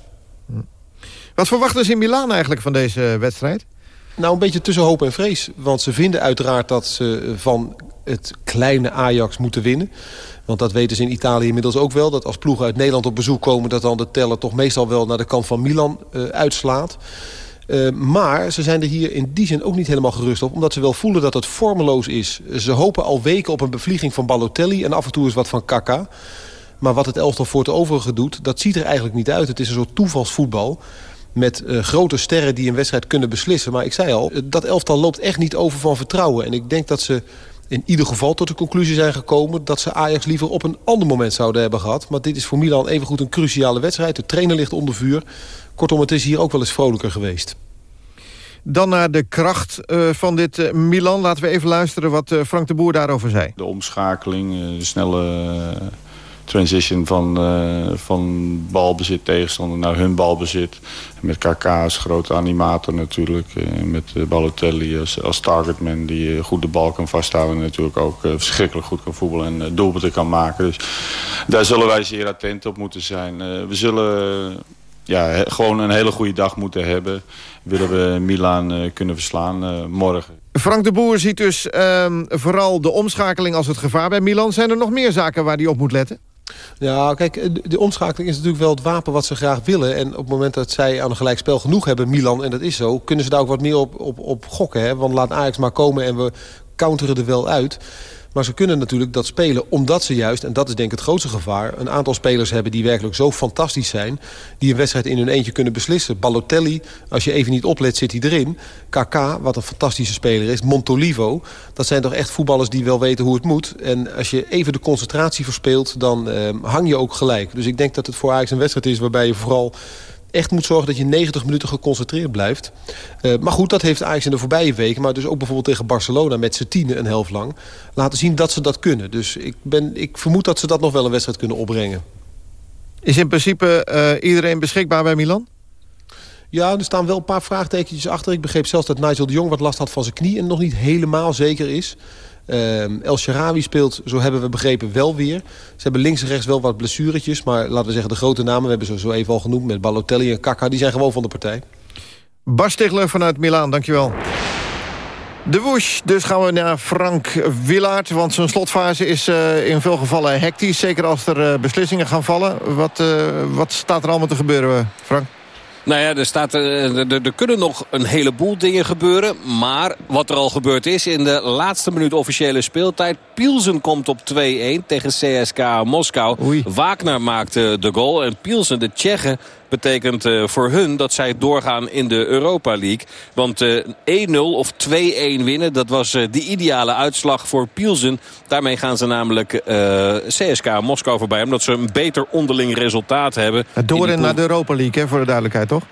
S10: Wat verwachten ze in Milaan eigenlijk van deze wedstrijd?
S18: Nou, een beetje tussen hoop en vrees. Want ze vinden uiteraard dat ze van het kleine Ajax moeten winnen. Want dat weten ze in Italië inmiddels ook wel. Dat als ploegen uit Nederland op bezoek komen... dat dan de teller toch meestal wel naar de kant van Milan uh, uitslaat. Uh, maar ze zijn er hier in die zin ook niet helemaal gerust op. Omdat ze wel voelen dat het vormeloos is. Ze hopen al weken op een bevlieging van Balotelli. En af en toe is wat van Kaka. Maar wat het elftal voor het overige doet, dat ziet er eigenlijk niet uit. Het is een soort toevalsvoetbal met uh, grote sterren die een wedstrijd kunnen beslissen. Maar ik zei al, dat elftal loopt echt niet over van vertrouwen. En ik denk dat ze in ieder geval tot de conclusie zijn gekomen... dat ze Ajax liever op een ander moment zouden hebben gehad. Maar dit is voor Milan evengoed een cruciale wedstrijd. De trainer ligt onder vuur. Kortom, het is hier ook wel eens vrolijker geweest.
S10: Dan naar de kracht uh, van dit uh, Milan. Laten we even luisteren wat uh, Frank de Boer daarover zei.
S11: De omschakeling, de snelle transition van, uh, van balbezit tegenstander naar hun balbezit. Met KK als grote animator natuurlijk. Uh, met uh, Balotelli als, als targetman die goed de bal kan vasthouden. En natuurlijk ook verschrikkelijk goed kan voetballen en doelpunten kan maken. Dus daar zullen wij zeer attent op moeten zijn. we zullen ja, gewoon een hele goede dag moeten hebben. Willen we Milaan eh, kunnen verslaan eh, morgen.
S10: Frank de Boer ziet dus ehm, vooral de omschakeling als het gevaar bij Milan. Zijn er nog meer zaken waar hij op moet letten?
S18: Ja, kijk, de, omschakeling is natuurlijk wel het wapen wat ze graag willen. En op het moment dat zij aan een gelijkspel genoeg hebben, Milan, en dat is zo... kunnen ze daar ook wat meer op, op, op gokken. Hè? Want laat Ajax maar komen en we counteren er wel uit. Maar ze kunnen natuurlijk dat spelen omdat ze juist... en dat is denk ik het grootste gevaar... een aantal spelers hebben die werkelijk zo fantastisch zijn... die een wedstrijd in hun eentje kunnen beslissen. Balotelli, als je even niet oplet, zit hij erin. KK, wat een fantastische speler is. Montolivo, dat zijn toch echt voetballers die wel weten hoe het moet. En als je even de concentratie verspeelt, dan eh, hang je ook gelijk. Dus ik denk dat het voor Ajax een wedstrijd is... waarbij je vooral echt moet zorgen dat je 90 minuten geconcentreerd blijft. Uh, maar goed, dat heeft Ajax in de voorbije weken... maar dus ook bijvoorbeeld tegen Barcelona met z'n tienen een helft lang... laten zien dat ze dat kunnen. Dus ik, ben, ik vermoed dat ze dat nog wel een wedstrijd kunnen opbrengen.
S10: Is in principe uh, iedereen beschikbaar bij Milan?
S18: Ja, er staan wel een paar vraagtekentjes achter. Ik begreep zelfs dat Nigel de Jong wat last had van zijn knie... en nog niet helemaal zeker is. Uh, El Sharawi speelt, zo hebben we begrepen, wel weer. Ze hebben links en rechts wel wat blessuretjes. Maar laten we zeggen, de grote namen, we hebben ze zo even al genoemd... met Balotelli en Kaka, die zijn gewoon van de partij.
S10: Bas Stigler vanuit Milaan, dankjewel. De woesh, dus gaan we naar Frank Willaert. Want zijn slotfase is uh, in veel gevallen hectisch. Zeker als er uh, beslissingen gaan vallen. Wat, uh, wat staat er allemaal te gebeuren, Frank?
S14: Nou ja, er, staat, er, er, er, kunnen nog een heleboel dingen gebeuren. Maar wat er al gebeurd is in de laatste minuut officiële speeltijd. Pielsen komt op 2-1 tegen CSKA Moskou.
S10: Oei.
S14: Wagner maakte de goal. En Pielsen, de Tsjechen, betekent uh, voor hun dat zij doorgaan in de Europa League. Want uh, 1-0 of 2-1 winnen, dat was uh, de ideale uitslag voor Pielsen. Daarmee gaan ze namelijk CSKA Moskou voorbij. Omdat ze een beter onderling resultaat hebben.
S10: Door en naar de Europa League, hè, voor de duidelijkheid, toch?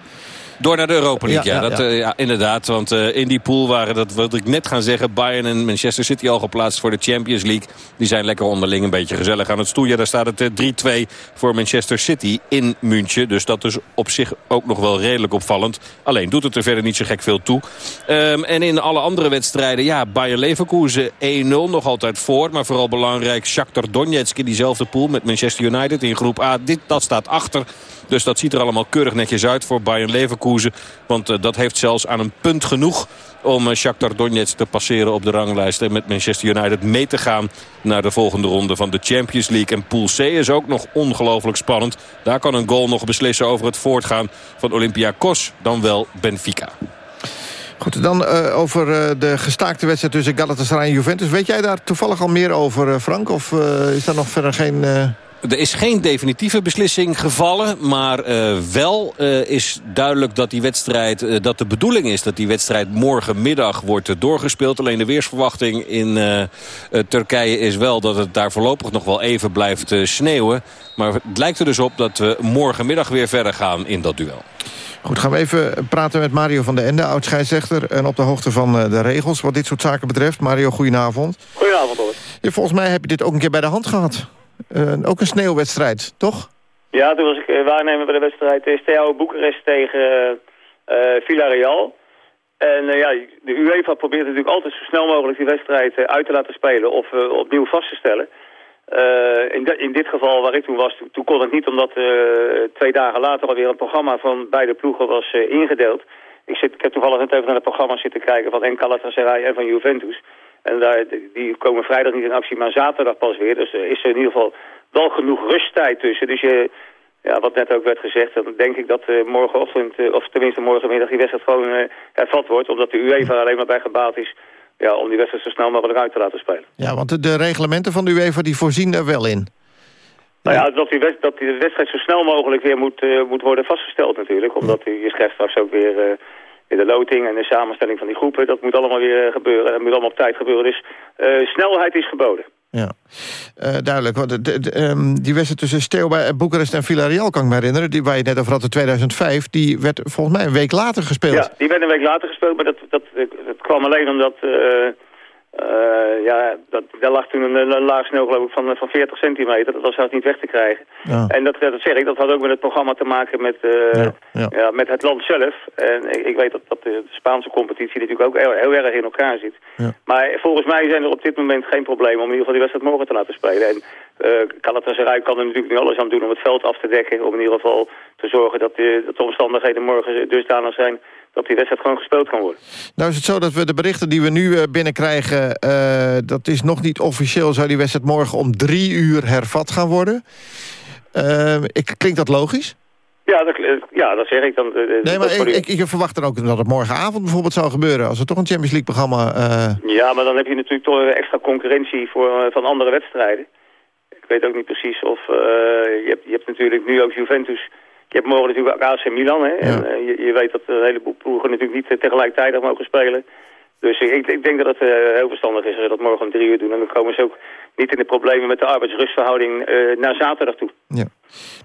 S14: Door naar de Europa League, ja.
S10: Ja,
S14: ja,
S10: ja,
S14: dat, uh, ja inderdaad. Want uh, in die pool waren, dat wilde ik net gaan zeggen... Bayern en Manchester City al geplaatst voor de Champions League. Die zijn lekker onderling een beetje gezellig aan het stoeien. Daar staat het uh, 3-2 voor Manchester City in München. Dus dat is op zich ook nog wel redelijk opvallend. Alleen doet het er verder niet zo gek veel toe. Um, en in alle andere wedstrijden, ja, Bayern Leverkusen 1-0 nog altijd voor. Maar vooral belangrijk, Shakhtar Donetsk in diezelfde pool met Manchester United in groep A. Dit, dat staat achter... Dus dat ziet er allemaal keurig netjes uit voor Bayern Leverkusen. Want uh, dat heeft zelfs aan een punt genoeg om uh, Shakhtar Donetsk te passeren op de ranglijst. En met Manchester United mee te gaan naar de volgende ronde van de Champions League. En Pool C is ook nog ongelooflijk spannend. Daar kan een goal nog beslissen over het voortgaan van Olympiakos. Dan wel Benfica.
S10: Goed, dan uh, over de gestaakte wedstrijd tussen Galatasaray en Juventus. Weet jij daar toevallig al meer over, Frank? Of is daar nog verder geen...
S14: Er is geen definitieve beslissing gevallen. Maar uh, wel uh, is duidelijk dat die wedstrijd, uh, dat de bedoeling is dat die wedstrijd morgenmiddag wordt doorgespeeld. Alleen de weersverwachting in Turkije is wel dat het daar voorlopig nog wel even blijft sneeuwen. Maar het lijkt er dus op dat we morgenmiddag weer verder gaan in dat duel.
S10: Goed, gaan we even praten met Mario van der Ende, oud-scheidsrechter... en op de hoogte van de regels wat dit soort zaken betreft. Mario, goedenavond.
S20: Goedenavond, hoor.
S10: Ja, volgens mij heb je dit ook een keer bij de hand gehad. Uh, ook een sneeuwwedstrijd, toch?
S20: Ja, toen was ik uh, waarnemer bij de wedstrijd Steaua Boekarest tegen Villarreal. En ja, de UEFA probeert natuurlijk altijd zo snel mogelijk die wedstrijd uit te laten spelen of opnieuw vast te stellen. In, in, dit geval waar ik toen was, toen, kon het niet omdat twee dagen later alweer een programma van beide ploegen was ingedeeld. Ik, zit, ik heb toevallig net even naar het programma zitten kijken van en en van Juventus. En daar, die komen vrijdag niet in actie, maar zaterdag pas weer. Dus er is er in ieder geval wel genoeg rusttijd tussen. Dus je, ja, wat net ook werd gezegd, dan denk ik dat uh, morgenochtend, uh, of tenminste morgenmiddag, die wedstrijd gewoon uh, hervat wordt. Omdat de UEFA alleen maar bij gebaat is ja, om die wedstrijd zo snel mogelijk uit te laten spelen.
S10: Ja, want de, de reglementen van de UEFA die voorzien er wel in.
S20: Nou ja, dat die, dat die wedstrijd zo snel mogelijk weer moet, moet worden vastgesteld natuurlijk. Omdat je schrijft straks ook weer in de loting en de samenstelling van die groepen. Dat moet allemaal weer gebeuren. Dat moet allemaal op tijd gebeuren. Dus uh, snelheid is geboden.
S10: Ja, uh, duidelijk. Want de, um, die wedstrijd tussen Steaua, Boekarest en Villarreal kan ik me herinneren. Die, waar je net over had in 2005. Die werd volgens mij een week later gespeeld.
S20: Ja, die werd een week later gespeeld. Maar dat, dat, dat kwam alleen omdat uh, Uh, ja, dat, daar lag toen een, een laag sneeuw geloof ik van, van 40 centimeter. Dat was zelfs niet weg te krijgen. Ja. En dat, dat zeg ik, dat had ook met het programma te maken met, uh, ja, ja. ja, met het land zelf. En ik, ik weet dat, dat de Spaanse competitie natuurlijk ook heel, heel erg in elkaar zit. Maar volgens mij zijn er op dit moment geen problemen om in ieder geval die wedstrijd morgen te laten spelen. En uh, kan er natuurlijk nu alles aan doen om het veld af te dekken. Om in ieder geval te zorgen dat de, dat de omstandigheden morgen dusdanig zijn dat die wedstrijd gewoon gespeeld kan worden.
S10: Nou is het zo dat we de berichten die we nu uh, binnenkrijgen... Uh, dat is nog niet officieel, zou die wedstrijd morgen om drie uur hervat gaan worden. Uh, ik, klinkt dat logisch?
S20: Ja, dat, ja, dat zeg ik dan.
S10: nee, maar ik, ik, ik, verwacht dan ook dat het morgenavond bijvoorbeeld zou gebeuren... als er toch een Champions League programma...
S20: Ja, maar dan heb je natuurlijk toch extra concurrentie voor, van andere wedstrijden. Ik weet ook niet precies of... je, hebt, je hebt natuurlijk nu ook Juventus je hebt morgen natuurlijk ook AC Milan. Hè? En uh, je, je, weet dat een heleboel ploegen natuurlijk niet tegelijkertijd mogen spelen. Dus ik, ik, denk dat het uh, heel verstandig is als ze dat morgen om drie uur doen. En dan komen ze ook niet in de problemen met de arbeidsrustverhouding uh, naar zaterdag toe.
S10: Ja.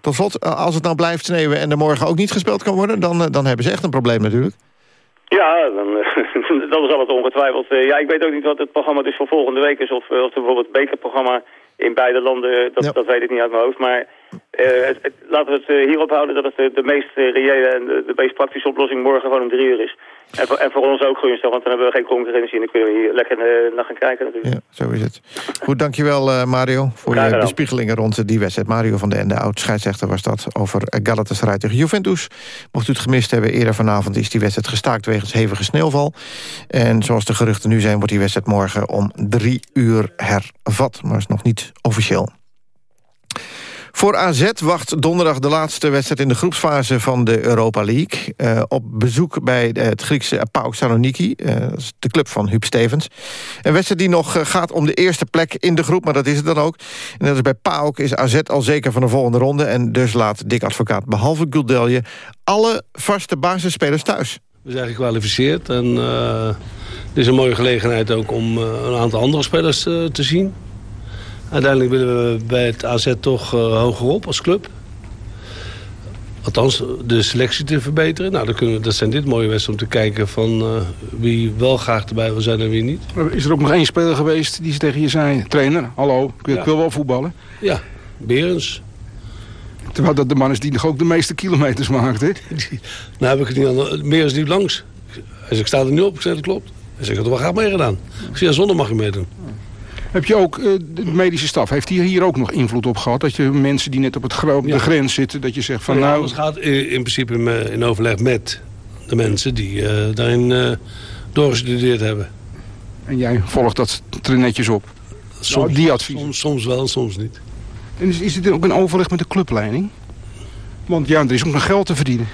S10: Tot slot, als het nou blijft sneeuwen en er morgen ook niet gespeeld kan worden... dan, dan hebben ze echt een probleem natuurlijk.
S20: Ja, dan, dan zal het ongetwijfeld. ja, ik weet ook niet wat het programma dus voor volgende week is. Of, of bijvoorbeeld het bekerprogramma in beide landen, dat, dat weet ik niet uit mijn hoofd. Maar uh, het, laten we het uh, hierop houden dat het de, de meest uh, reële en de, de, meest praktische oplossing morgen gewoon om drie uur is. En voor, en voor ons ook gunstig, want dan hebben we geen concurrentie en dan kunnen we hier lekker naar gaan kijken natuurlijk.
S10: Ja, zo is het. Goed, dankjewel Mario voor je bespiegelingen rond die wedstrijd. Mario van de Ende, oud scheidsrechter was dat over Galatasaray tegen Juventus. Mocht u het gemist hebben, eerder vanavond is die wedstrijd gestaakt wegens hevige sneeuwval. En zoals de geruchten nu zijn, wordt die wedstrijd morgen om drie uur hervat. Maar is nog niet officieel. Voor AZ wacht donderdag de laatste wedstrijd in de groepsfase van de Europa League. Uh, op bezoek bij het Griekse PAOK Saloniki, uh, de club van Huub Stevens. Een wedstrijd die nog uh, gaat om de eerste plek in de groep, maar dat is het dan ook. En dat is bij PAOK is AZ al zeker van de volgende ronde. En dus laat Dick Advocaat, behalve Guldelje, alle vaste basisspelers thuis.
S13: We zijn gekwalificeerd en dit is een mooie gelegenheid ook om een aantal andere spelers te zien. Uiteindelijk willen we bij het AZ toch uh, hogerop als club. Althans, de selectie te verbeteren. Nou, dan kunnen we, dat zijn dit mooie wedstrijden om te kijken van uh, wie wel graag erbij wil zijn en wie niet.
S21: Is er ook nog één speler geweest die tegen je zei... trainer, hallo, ik, ja. wil wel voetballen?
S13: Ja, Berens.
S21: Terwijl dat de man is die nog ook de meeste kilometers maakt, hè?
S13: nou heb ik het niet aan. Berens niet langs. Hij zegt, ik sta er nu op. Ik zeg, dat klopt. Hij zegt, we gaan meegedaan. Ik zeg, ja, zonder mag je meedoen.
S21: Heb je ook, uh, de medische staf, heeft hier, hier ook nog invloed op gehad? Dat je mensen die net op, het, op de grens zitten, dat je zegt van
S13: ja,
S21: nou...
S13: Het gaat in, in principe in, overleg met de mensen die uh, daarin uh, doorgestudeerd hebben.
S21: En jij volgt dat er netjes op?
S13: Soms, nou, die advies. Soms, soms wel, soms niet.
S21: En is, is dit ook een overleg met de clubleiding? Want ja, er is ook nog geld te verdienen.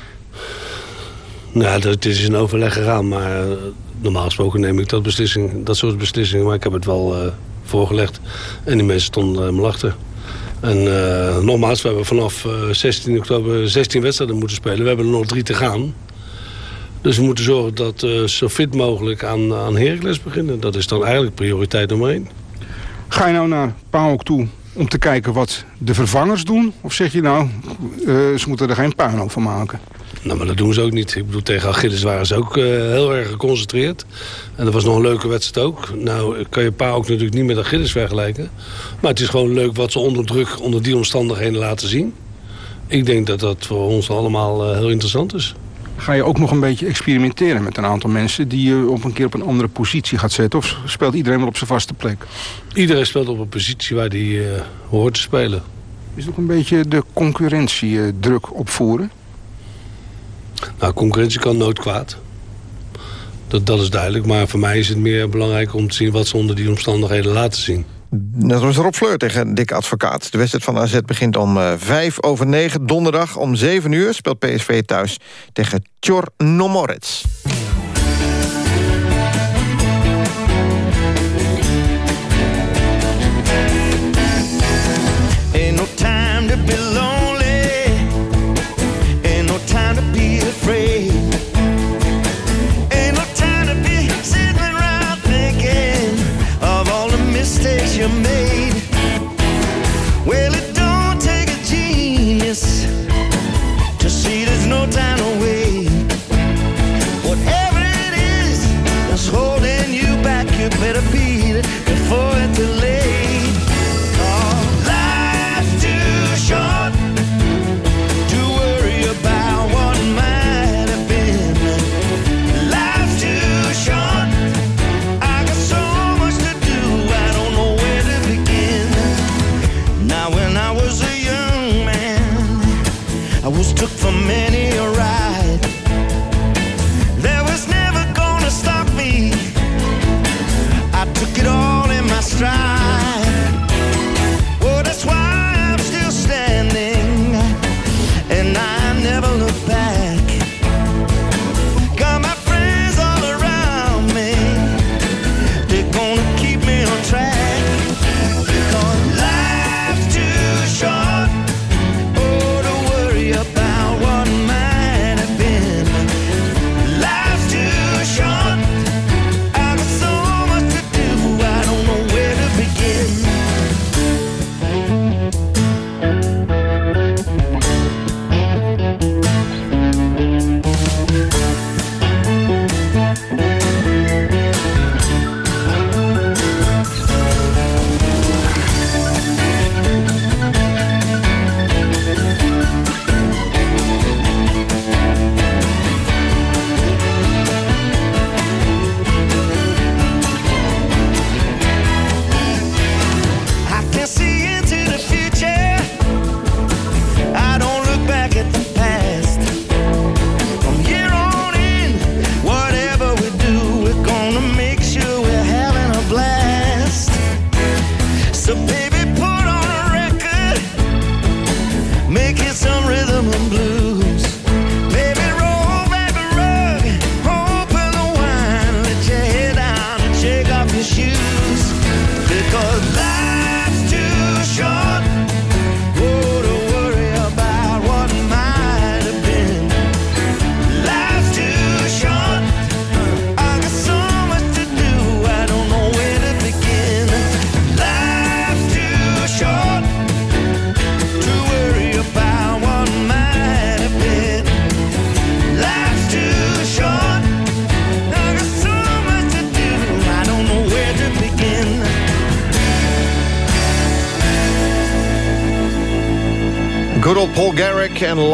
S13: Nou, dat is in overleg gegaan, maar normaal gesproken neem ik dat, beslissing, dat soort beslissingen. Maar ik heb het wel voorgelegd. En die mensen stonden helemaal achter. En uh, nogmaals, we hebben vanaf uh, 16 oktober 16 wedstrijden moeten spelen. We hebben er nog drie te gaan. Dus we moeten zorgen dat uh, zo fit mogelijk aan, aan Heracles beginnen. Dat is dan eigenlijk prioriteit nummer één.
S21: Ga je nou naar PAOK toe om te kijken wat de vervangers doen? Of zeg je nou, ze moeten er geen puin over maken?
S13: Nou, maar dat doen ze ook niet. Ik bedoel, tegen Achilles waren ze ook uh, heel erg geconcentreerd. En dat was nog een leuke wedstrijd ook. Nou, kan je Pa ook natuurlijk niet met Achilles vergelijken. Maar het is gewoon leuk wat ze onder druk, onder die omstandigheden laten zien. Ik denk dat dat voor ons allemaal uh, heel interessant is.
S21: Ga je ook nog een beetje experimenteren met een aantal mensen... die je op een keer op een andere positie gaat zetten? Of speelt iedereen wel op zijn vaste plek?
S13: Iedereen speelt op een positie waar hij uh, hoort te spelen.
S21: Is het ook een beetje de concurrentie druk opvoeren?
S13: Nou, concurrentie kan nooit kwaad. Dat, dat is duidelijk. Maar voor mij is het meer belangrijk om te zien wat ze onder die omstandigheden laten zien.
S10: Dat was Rob Fleur tegen Dick Advocaat. De wedstrijd van AZ begint om uh, 5 over 9. Donderdag om 7 uur speelt PSV thuis tegen Tjornomorets. better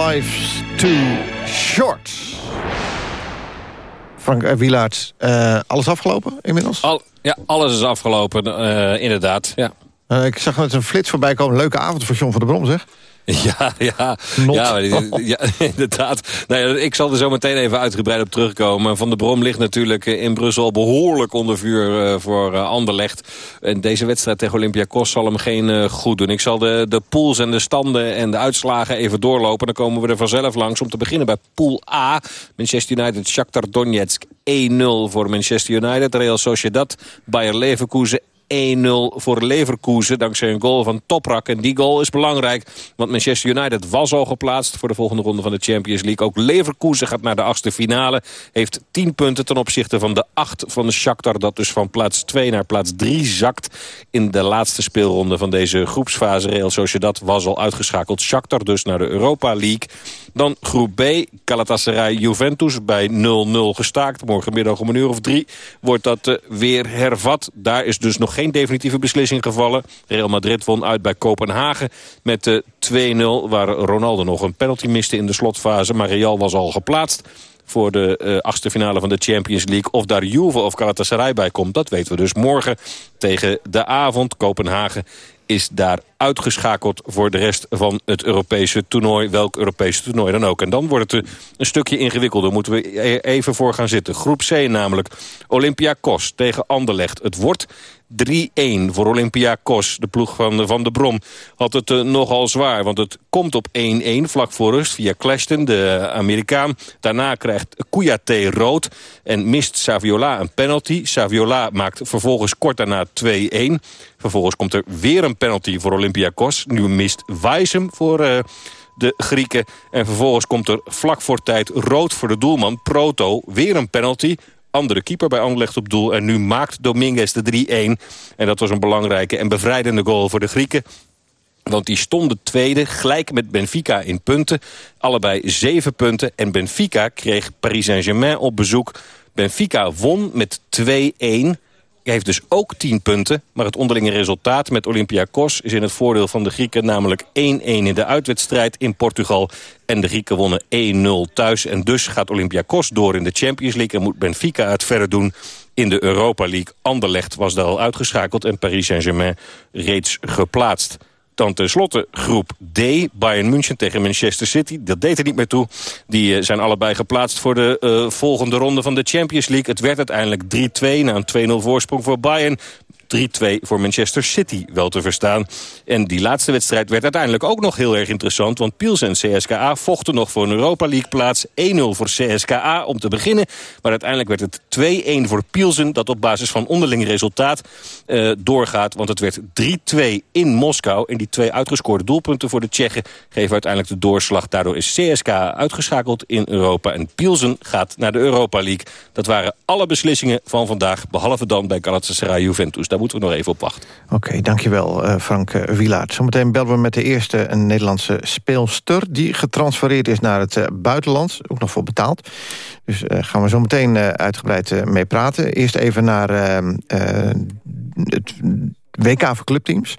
S10: Life's Too Short. Frank uh, Wielaert, uh, alles afgelopen inmiddels?
S14: Al, ja, alles is afgelopen, uh, inderdaad. Ja.
S10: ik zag net een flits voorbij komen. Leuke avond voor John van der Brom, zeg.
S14: Ja, ja, ja, ja, inderdaad. Nou ik zal er zo meteen even uitgebreid op terugkomen. Van de Brom ligt natuurlijk in Brussel behoorlijk onder vuur voor Anderlecht. En deze wedstrijd tegen Olympiakos zal hem geen goed doen. Ik zal de, de pools en de standen en de uitslagen even doorlopen. Dan komen we er vanzelf langs. Om te beginnen bij pool A. Manchester United, Shakhtar Donetsk 1-0 voor Manchester United. Real Sociedad, Bayer Leverkusen 1-0 voor Leverkusen. Dankzij een goal van Toprak. En die goal is belangrijk. Want Manchester United was al geplaatst voor de volgende ronde van de Champions League. Ook Leverkusen gaat naar de achtste finale. Heeft 10 punten ten opzichte van de 8 van de Shakhtar. Dat dus van plaats 2 naar plaats 3 zakt. In de laatste speelronde van deze groepsfase. Real Sociedad was al uitgeschakeld. Shakhtar dus naar de Europa League. Dan groep B, Galatasaray Juventus bij 0-0 gestaakt. Morgenmiddag om een uur of drie wordt dat uh, weer hervat. Daar is dus nog geen definitieve beslissing gevallen. Real Madrid won uit bij Kopenhagen met de uh, 2-0... waar Ronaldo nog een penalty miste in de slotfase. Maar Real was al geplaatst voor de uh, achtste finale van de Champions League. Of daar Juve of Galatasaray bij komt, dat weten we dus morgen tegen de avond. Kopenhagen is daar uitgeschakeld voor de rest van het Europese toernooi. Welk Europese toernooi dan ook. En dan wordt het een stukje ingewikkelder. Moeten we e- even voor gaan zitten. Groep C namelijk. Olympiakos tegen Anderlecht. Het wordt 3-1 voor Olympiakos. De ploeg van Van de Brom had het uh, nogal zwaar. Want het komt op 1-1 vlak voor rust via Clashton, de Amerikaan. Daarna krijgt Kouyaté rood en mist Saviola een penalty. Saviola maakt vervolgens kort daarna 2-1. Vervolgens komt er weer een penalty voor Olympiakos. Nu mist Wijsem voor... De Grieken. En vervolgens komt er vlak voor tijd rood voor de doelman. Proto, weer een penalty andere keeper bij Anderlecht op doel. En nu maakt Dominguez de 3-1. En dat was een belangrijke en bevrijdende goal voor de Grieken. Want die stonden tweede, gelijk met Benfica in punten. Allebei zeven punten. En Benfica kreeg Paris Saint-Germain op bezoek. Benfica won met 2-1 heeft dus ook 10 punten. Maar het onderlinge resultaat met Olympiakos is in het voordeel van de Grieken... namelijk 1-1 in de uitwedstrijd in Portugal. En de Grieken wonnen 1-0 thuis. En dus gaat Olympiakos door in de Champions League... en moet Benfica het verder doen in de Europa League. Anderlecht was daar al uitgeschakeld en Paris Saint-Germain reeds geplaatst. Dan tenslotte groep D, Bayern München tegen Manchester City. Dat deed er niet meer toe. Die uh, zijn allebei geplaatst voor de uh, volgende ronde van de Champions League. Het werd uiteindelijk 3-2 na een 2-0 voorsprong voor Bayern. 3-2 voor Manchester City wel te verstaan. En die laatste wedstrijd werd uiteindelijk ook nog heel erg interessant... want Piels en CSKA vochten nog voor een Europa League plaats. 1-0 voor CSKA om te beginnen. Maar uiteindelijk werd het 2-1 voor Pielsen... dat op basis van onderling resultaat uh, doorgaat. Want het werd 3-2 in Moskou. En die twee uitgescoorde doelpunten voor de Tsjechen... geven uiteindelijk de doorslag. Daardoor is CSKA uitgeschakeld in Europa. En Pielsen gaat naar de Europa League. Dat waren alle beslissingen van vandaag... behalve dan bij Galatasaray Juventus. Moeten we nog even op wachten.
S10: Oké, okay, dankjewel uh, Frank uh, Wilaert. Zometeen bellen we met de eerste een Nederlandse speelster... die getransfereerd is naar het uh, buitenland, ook nog voor betaald. Dus gaan we zo meteen uitgebreid mee praten. Eerst even naar ehm, het WK voor clubteams.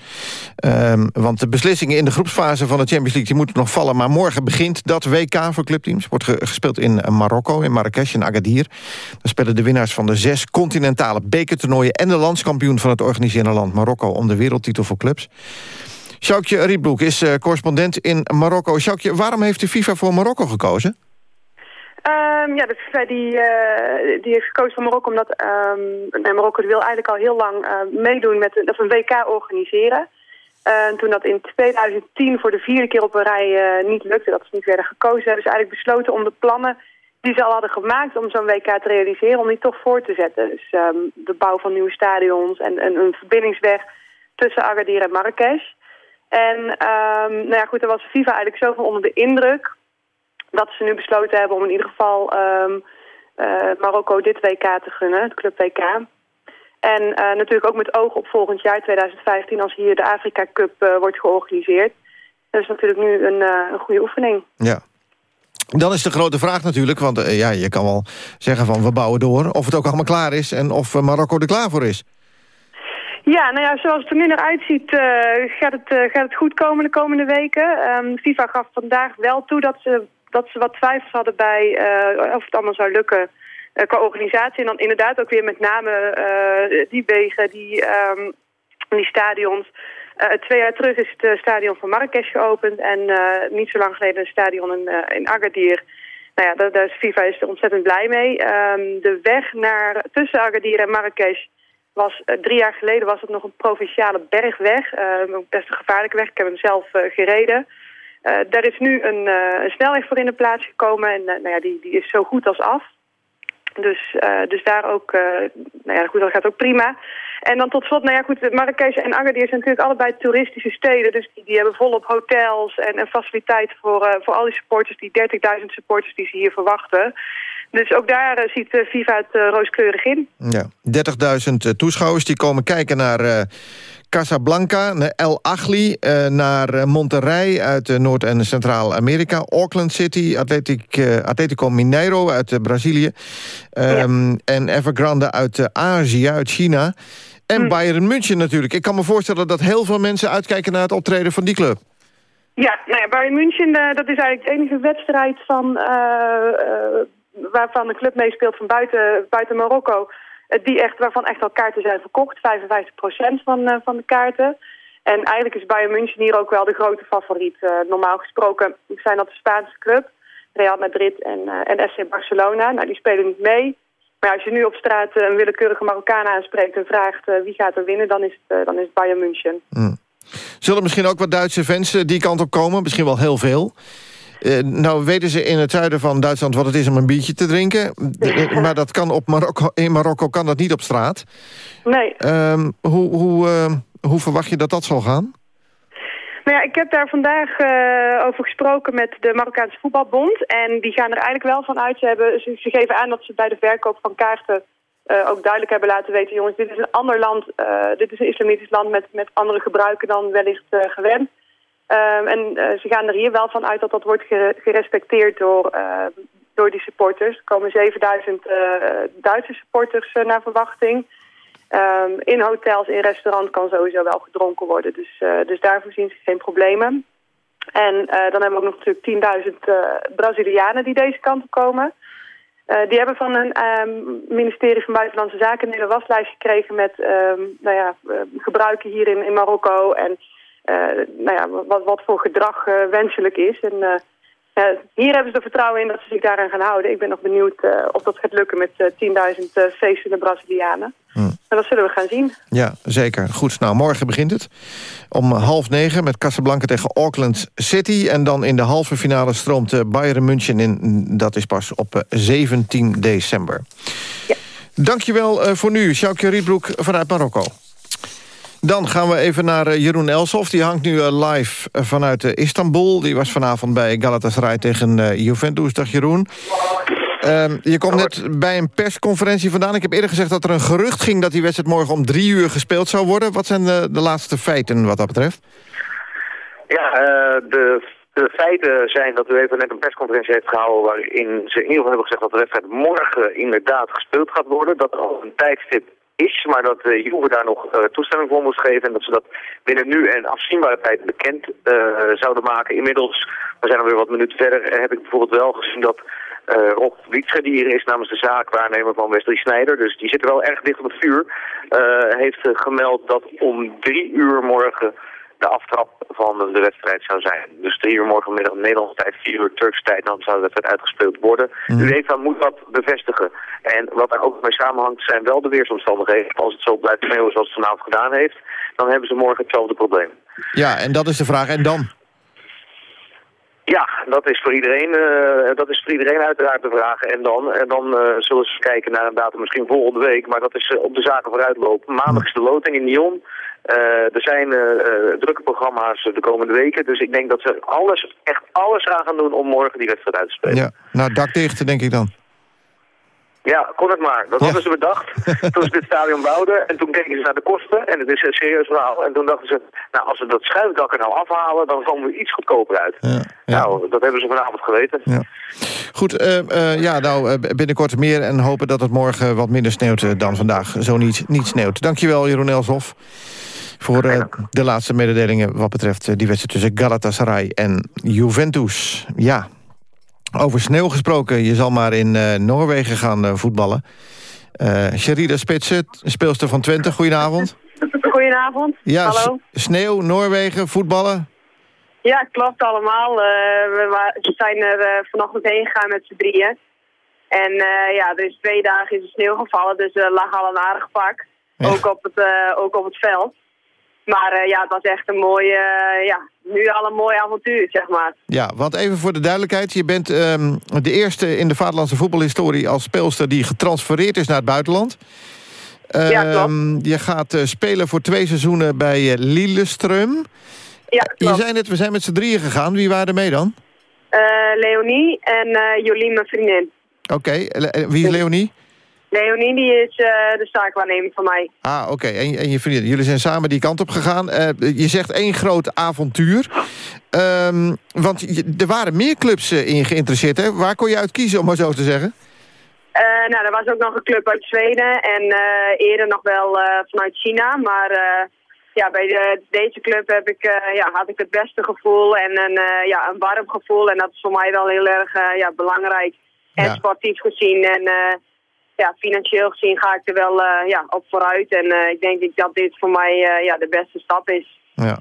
S10: Um, want de beslissingen in de groepsfase van de Champions League... die moeten nog vallen, maar morgen begint dat WK voor clubteams. Wordt ge gespeeld in Marokko, in Marrakesh, in Agadir. Daar spelen de winnaars van de zes continentale bekertoernooien... en de landskampioen van het organiserende land Marokko... om de wereldtitel voor clubs. Sjoukje Rietbroek is uh, correspondent in Marokko. Sjoukje, waarom heeft de FIFA voor Marokko gekozen?
S22: Um, ja, de FIFA die, uh, die heeft gekozen voor Marokko omdat um, Marokko wil eigenlijk al heel lang uh, meedoen met een, of een WK organiseren. Toen dat in 2010 voor de vierde keer op een rij niet lukte, dat ze niet werden gekozen, hebben ze eigenlijk besloten om de plannen die ze al hadden gemaakt om zo'n WK te realiseren, om die toch voor te zetten. Dus um, de bouw van nieuwe stadions en, en een verbindingsweg tussen Agadir en Marrakesh. En nou ja, goed, daar was FIFA eigenlijk zoveel onder de indruk dat ze nu besloten hebben om in ieder geval um, uh, Marokko dit WK te gunnen, het Club WK. En uh, natuurlijk ook met oog op volgend jaar, 2015, als hier de Afrika Cup uh, wordt georganiseerd. Dat is natuurlijk nu een, een goede oefening.
S10: Ja. Dan is de grote vraag natuurlijk, want ja, je kan wel zeggen van we bouwen door... of het ook allemaal klaar is en of Marokko er klaar voor is.
S23: Ja, nou ja, zoals het er nu naar uitziet uh, gaat, het, uh, gaat het goed komen de komende weken. Um, FIFA gaf vandaag wel toe dat ze, dat ze wat twijfels hadden bij uh, of het allemaal zou lukken qua organisatie. En dan inderdaad ook weer met name die wegen, die, um, die stadions. twee jaar terug is het stadion van Marrakesh geopend en niet zo lang geleden een stadion in, in Agadir. Nou ja, daar, is FIFA is er ontzettend blij mee. Um, de weg naar, tussen Agadir en Marrakesh was, drie jaar geleden was het nog een provinciale bergweg. Uh, best een gevaarlijke weg. Ik heb hem zelf gereden. Daar is nu een, een, snelweg voor in de plaats gekomen. En nou ja, die, die is zo goed als af. Dus, dus daar ook, nou ja, goed, dat gaat ook prima. En dan tot slot, nou ja goed, Marrakesh en Agadir zijn natuurlijk allebei toeristische steden. Dus die, die hebben volop hotels en, en faciliteiten voor, voor al die supporters, die 30.000 supporters die ze hier verwachten. Dus ook daar uh, ziet FIFA het uh, rooskleurig in.
S10: Ja, 30.000 toeschouwers die komen kijken naar Casablanca, naar El Agli... naar Monterrey uit Noord- en Centraal-Amerika... Auckland City, Atletic, Atletico Mineiro uit Brazilië... Um, en Evergrande uit Azië, uit China... En hm. Bayern München natuurlijk. Ik kan me voorstellen dat heel veel mensen uitkijken naar het optreden van die club.
S23: Ja, nou ja Bayern München, dat is eigenlijk de enige wedstrijd van waarvan de club meespeelt van buiten, buiten Marokko... Eh, die echt, waarvan echt al kaarten zijn verkocht. 55% van, uh, van de kaarten. En eigenlijk is Bayern München hier ook wel de grote favoriet. Uh, normaal gesproken zijn dat de Spaanse club. Real Madrid en, en FC Barcelona. Nou, die spelen niet mee. Maar als je nu op straat een willekeurige Marokkaan aanspreekt... en vraagt wie gaat er winnen, dan is het, dan is het Bayern München.
S10: Mm. Zullen misschien ook wat Duitse fans die kant op komen? Misschien wel heel veel. Uh, nou weten ze in het zuiden van Duitsland wat het is om een biertje te drinken. maar dat kan op Marokko, in Marokko kan dat niet op straat.
S23: Nee.
S10: Um, hoe, hoe, uh, hoe verwacht je dat dat zal gaan?
S23: Nou ja, ik heb daar vandaag uh, over gesproken met de Marokkaanse voetbalbond. En die gaan er eigenlijk wel van uit. Ze, hebben, ze, ze geven aan dat ze bij de verkoop van kaarten ook duidelijk hebben laten weten... jongens, dit is een ander land, dit is een islamitisch land met, met andere gebruiken dan wellicht gewend. Um, en uh, ze gaan er hier wel van uit dat dat wordt gerespecteerd door, uh, door die supporters. Er komen 7000 uh, Duitse supporters naar verwachting. Um, in hotels, in restaurants kan sowieso wel gedronken worden. Dus, dus daarvoor zien ze geen problemen. En dan hebben we ook nog natuurlijk 10.000 Brazilianen die deze kant op komen. die hebben van um, ministerie van Buitenlandse Zaken een hele waslijst gekregen met nou ja, gebruiken hier in, in Marokko en nou ja, wat, wat voor gedrag uh, wenselijk is. En uh, hier hebben ze er vertrouwen in dat ze zich daaraan gaan houden. Ik ben nog benieuwd of dat gaat lukken met 10.000 feestende Brazilianen. Hmm. Maar dat zullen we gaan zien.
S10: Ja, zeker. Goed, nou, morgen begint het. Om half negen met Casablanca tegen Auckland City. En dan in de halve finale stroomt Bayern München in. Dat is pas op 17 december. Ja. Dankjewel voor nu, Sjoukje Rietbroek vanuit Marokko. Dan gaan we even naar eh, Jeroen Elsof. Die hangt nu eh, live eh, vanuit Istanbul. Die was vanavond bij Galatasaray tegen Juventus. Dag Jeroen. Uh, je komt net bij een persconferentie vandaan. Ik heb eerder gezegd dat er een gerucht ging... dat die wedstrijd morgen om drie uur gespeeld zou worden. Wat zijn de, de laatste feiten wat dat betreft?
S24: Ja, de, de, feiten zijn dat u even net een persconferentie heeft gehouden... waarin ze in ieder geval hebben gezegd dat de wedstrijd morgen inderdaad gespeeld gaat worden. Dat al een tijdstip is, maar dat uh, Juve daar nog uh, toestemming voor moest geven en dat ze dat binnen nu en afzienbare tijd bekend uh, zouden maken. Inmiddels, we zijn alweer wat minuten verder, heb ik bijvoorbeeld wel gezien dat Rob Wietsche, die hier is namens de zaakwaarnemer van Wesley Snijder, dus die zit er wel erg dicht op het vuur, heeft gemeld dat om drie uur morgen de aftrap van de wedstrijd zou zijn. Dus drie uur morgenmiddag Nederlandse tijd, vier uur Turkse tijd, dan zou de wedstrijd uitgespeeld worden. Mm. De UEFA moet dat bevestigen. En wat daar ook mee samenhangt zijn wel de weersomstandigheden. Als het zo blijft sneeuwen zoals het vanavond gedaan heeft, dan hebben ze morgen hetzelfde probleem.
S10: Ja, en dat is de vraag. En dan?
S24: Ja, dat is voor iedereen, uh, dat is voor iedereen uiteraard de vraag. En dan, en dan uh, zullen ze kijken naar een datum misschien volgende week. Maar dat is uh, op de zaken vooruitlopen. Maandag is de loting in Lyon. er zijn drukke programma's de komende weken. Dus ik denk dat ze alles, echt alles aan gaan doen om morgen die wedstrijd uit te spelen.
S10: Ja, nou dak dicht denk ik dan.
S24: Ja, kon het maar. Dat hadden ze bedacht toen ze dit stadion bouwden. En toen keken ze naar de kosten. En het is een serieus verhaal. En toen dachten ze, nou als we dat schuifdak er nou afhalen, dan komen we iets goedkoper uit. Ja, Nou, dat hebben ze vanavond geweten. Ja.
S10: Goed, eh, eh, ja, nou, eh, binnenkort meer en hopen dat het morgen wat minder sneeuwt dan vandaag. Zo niet, niet sneeuwt. Dankjewel, Jeroen Elshoff. Voor de laatste mededelingen wat betreft die wedstrijd tussen Galatasaray en Juventus. Ja, over sneeuw gesproken. Je zal maar in eh, Noorwegen gaan eh, voetballen. Eh Sherida Spitsen, speelster van Twente, goedenavond.
S22: Goedenavond.
S10: Ja,
S22: Hallo.
S10: sneeuw, Noorwegen, voetballen.
S22: Ja, klopt allemaal. We, we zijn er vanochtend heen gegaan met z'n drieën. En ja, er is twee dagen is er sneeuw gevallen, dus er lag al een aardig pak. Ook, op het, ook op het veld. Maar eh, ja, het was echt een mooie, eh, ja, nu al een mooi avontuur, zeg maar.
S10: Ja, want even voor de duidelijkheid. Je bent ehm, de eerste in de vaderlandse voetbalhistorie als speelster... die getransfereerd is naar het buitenland.
S22: Ja, klopt.
S10: Ehm, je gaat eh, spelen voor twee seizoenen bij Lillestrøm.
S22: Ja,
S10: Je zei net, we zijn met z'n drieën gegaan. Wie waren er mee dan?
S22: Leonie en Jolien, mijn vriendin.
S10: Oké, wie is Leonie?
S22: Leonie die is eh, de zaakwaarnemer van mij.
S10: Ah, oké. En, en je vriendin. Jullie zijn samen die kant op gegaan. Eh, je zegt één groot avontuur. Ehm, want je- er waren meer clubs eh, in geïnteresseerd, hè? Waar kon je uit kiezen, om maar zo te zeggen?
S22: Nou, er was ook nog een club uit Zweden en eerder nog wel vanuit China. Maar ja, bij de, deze club heb ik, ja, had ik het beste gevoel en een, ja, een warm gevoel. En dat is voor mij wel heel erg ja, belangrijk. En sportief gezien en ja, financieel gezien ga ik er wel eh, ja, op vooruit. En eh, ik denk dat dit voor mij eh, ja, de beste stap is.
S10: Ja.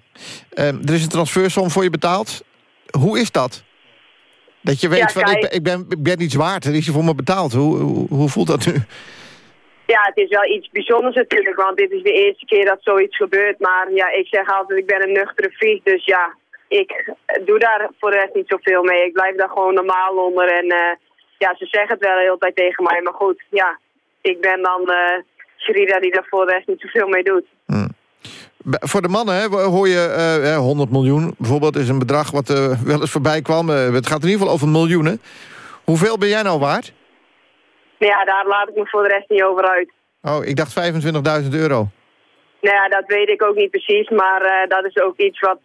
S10: Ehm, er is een transfersom voor je betaald. Hoe is dat? Dat je weet
S22: Ja,
S10: van, ik, ben, ik, ben, ik ben iets waard. Er is je voor me betaald. Hoe, hoe, hoe voelt dat nu?
S22: Ja, het is wel iets bijzonders natuurlijk, want dit is de eerste keer dat zoiets gebeurt. Maar ja, ik zeg altijd, ik ben een nuchtere Fries, dus ja, ik doe daar voor de rest niet zoveel mee. Ik blijf daar gewoon normaal onder en ja, ze zeggen het wel de hele tijd tegen mij. Maar goed, ja, ik ben dan eh Sherida die daar voor de rest niet zoveel mee doet.
S10: Bij- Voor de mannen hè, hoor je eh, eh, 100 miljoen. Bijvoorbeeld is een bedrag wat eh, wel eens voorbij kwam. Het gaat in ieder geval over miljoenen. Hoeveel ben jij nou waard?
S22: Maar ja, daar laat ik me voor de rest niet over uit.
S10: Oh, ik dacht 25.000 euro.
S22: Nou ja, dat weet ik ook niet precies, maar dat is ook iets wat,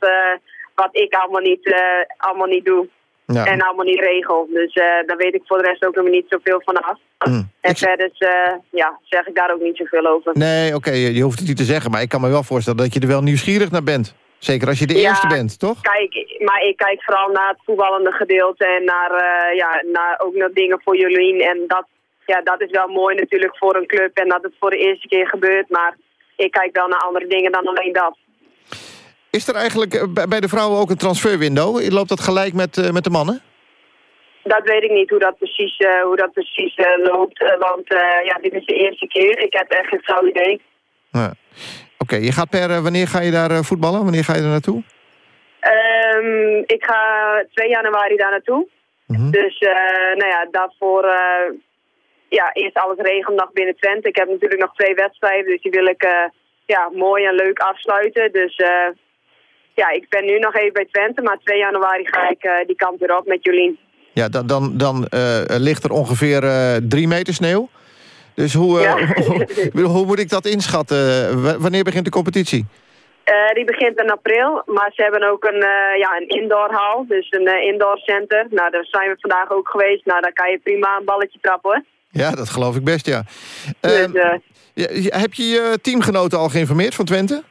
S22: wat ik allemaal niet, allemaal niet doe.
S10: Ja.
S22: En allemaal niet regel. Dus eh, daar weet ik voor de rest ook nog niet zoveel van af.
S10: Mm.
S22: En verder eh, ja, zeg ik daar ook niet zoveel over.
S10: Nee, oké, je je hoeft het niet te zeggen. Maar ik kan me wel voorstellen dat je er wel nieuwsgierig naar bent. Zeker als je de
S22: Ja,
S10: eerste bent, toch?
S22: Kijk, maar ik kijk vooral naar het voetballende gedeelte en naar, eh, ja, naar ook naar dingen voor Jolien. En dat, ja, dat is wel mooi natuurlijk voor een club en dat het voor de eerste keer gebeurt. Maar ik kijk wel naar andere dingen dan alleen dat.
S10: Is er eigenlijk eh, bij- de vrouwen ook een transferwindow? Loopt dat gelijk met, eh, met de mannen?
S22: Dat weet ik niet hoe dat precies, eh, hoe dat precies loopt. want ja, dit is de eerste keer. Ik heb echt geen flauw idee.
S10: Ja. Oké, je gaat per... wanneer ga je daar voetballen? Wanneer ga je er naartoe?
S22: Ehm, ik ga 2 januari daar naartoe. Dus eh, nou ja, daarvoor ja, eerst alles regelen nog binnen Twente. Ik heb natuurlijk nog twee wedstrijden, dus die wil ik ja, mooi en leuk afsluiten. Dus eh, ja, ik ben nu nog even bij Twente, maar 2 januari ga ik eh, die kant weer op met Jolien.
S10: Ja, dan, dan, dan eh, ligt er ongeveer eh, drie meter sneeuw. Dus hoe, eh,
S22: Ja.
S10: hoe, hoe moet ik dat inschatten? Wanneer begint de competitie?
S22: Eh, die begint in april, maar ze hebben ook een, eh ja, een indoorhal, dus een eh, indoor center. Nou, daar zijn we vandaag ook geweest. Nou, daar kan je prima een balletje trappen hoor.
S10: Ja, dat geloof ik best, ja.
S22: Dus,
S10: Ehm,
S22: eh,
S10: ja, heb je je teamgenoten al geïnformeerd van Twente?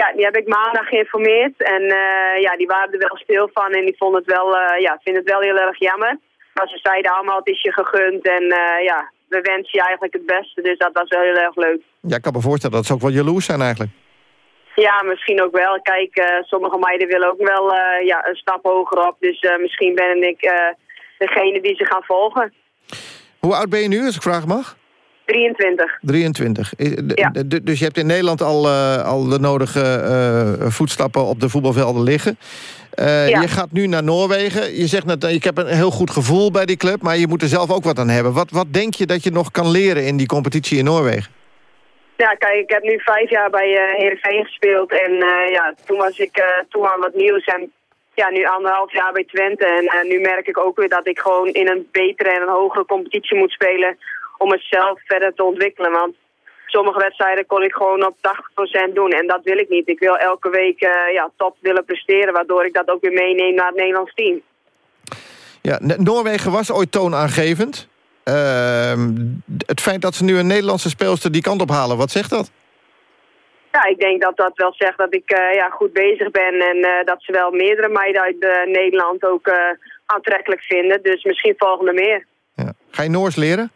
S22: Ja, die heb ik maandag geïnformeerd. En eh, ja, die waren er wel stil van en die vonden het wel, eh, ja, vinden het wel heel erg jammer. Maar ze zeiden allemaal, het is je gegund en eh, ja, we wensen je eigenlijk het beste. Dus dat was wel heel erg leuk.
S10: Ja, ik kan me voorstellen dat ze ook wel jaloers zijn eigenlijk.
S22: Ja, misschien ook wel. Kijk, sommige meiden willen ook wel ja, een stap hoger op. Dus misschien ben ik degene die ze gaan volgen.
S10: Hoe oud ben je nu, als ik vragen mag?
S22: 23.
S10: 23. Is- d- d- Dus je hebt in Nederland al, eh, al de nodige eh, voetstappen op de voetbalvelden liggen. Eh,
S22: Ja.
S10: Je gaat nu naar Noorwegen. Je zegt net, ik heb een heel goed gevoel bij die club... maar je moet er zelf ook wat aan hebben. Wat, wat denk je dat je nog kan leren in die competitie in Noorwegen?
S22: Ja, kijk, ik heb nu vijf jaar bij eh Heerenveen gespeeld. En ja, toen was ik toen aan wat nieuws. En ja, nu anderhalf jaar bij Twente. En nu merk ik ook weer dat ik gewoon in een betere en een hogere competitie moet spelen... om mezelf verder te ontwikkelen. Want sommige wedstrijden kon ik gewoon op 80% doen. En dat wil ik niet. Ik wil elke week eh, ja, top willen presteren... waardoor ik dat ook weer meeneem naar het Nederlands team.
S10: Ja, Noorwegen was ooit toonaangevend. Ehm, het feit dat ze nu een Nederlandse speelster die kant op halen, wat zegt dat?
S22: Ja, ik denk dat dat wel zegt dat ik uh, ja, goed bezig ben en uh, dat ze wel meerdere meiden uit Nederland ook aantrekkelijk vinden. Dus misschien volgende meer.
S10: Ja. Ga je Noors leren?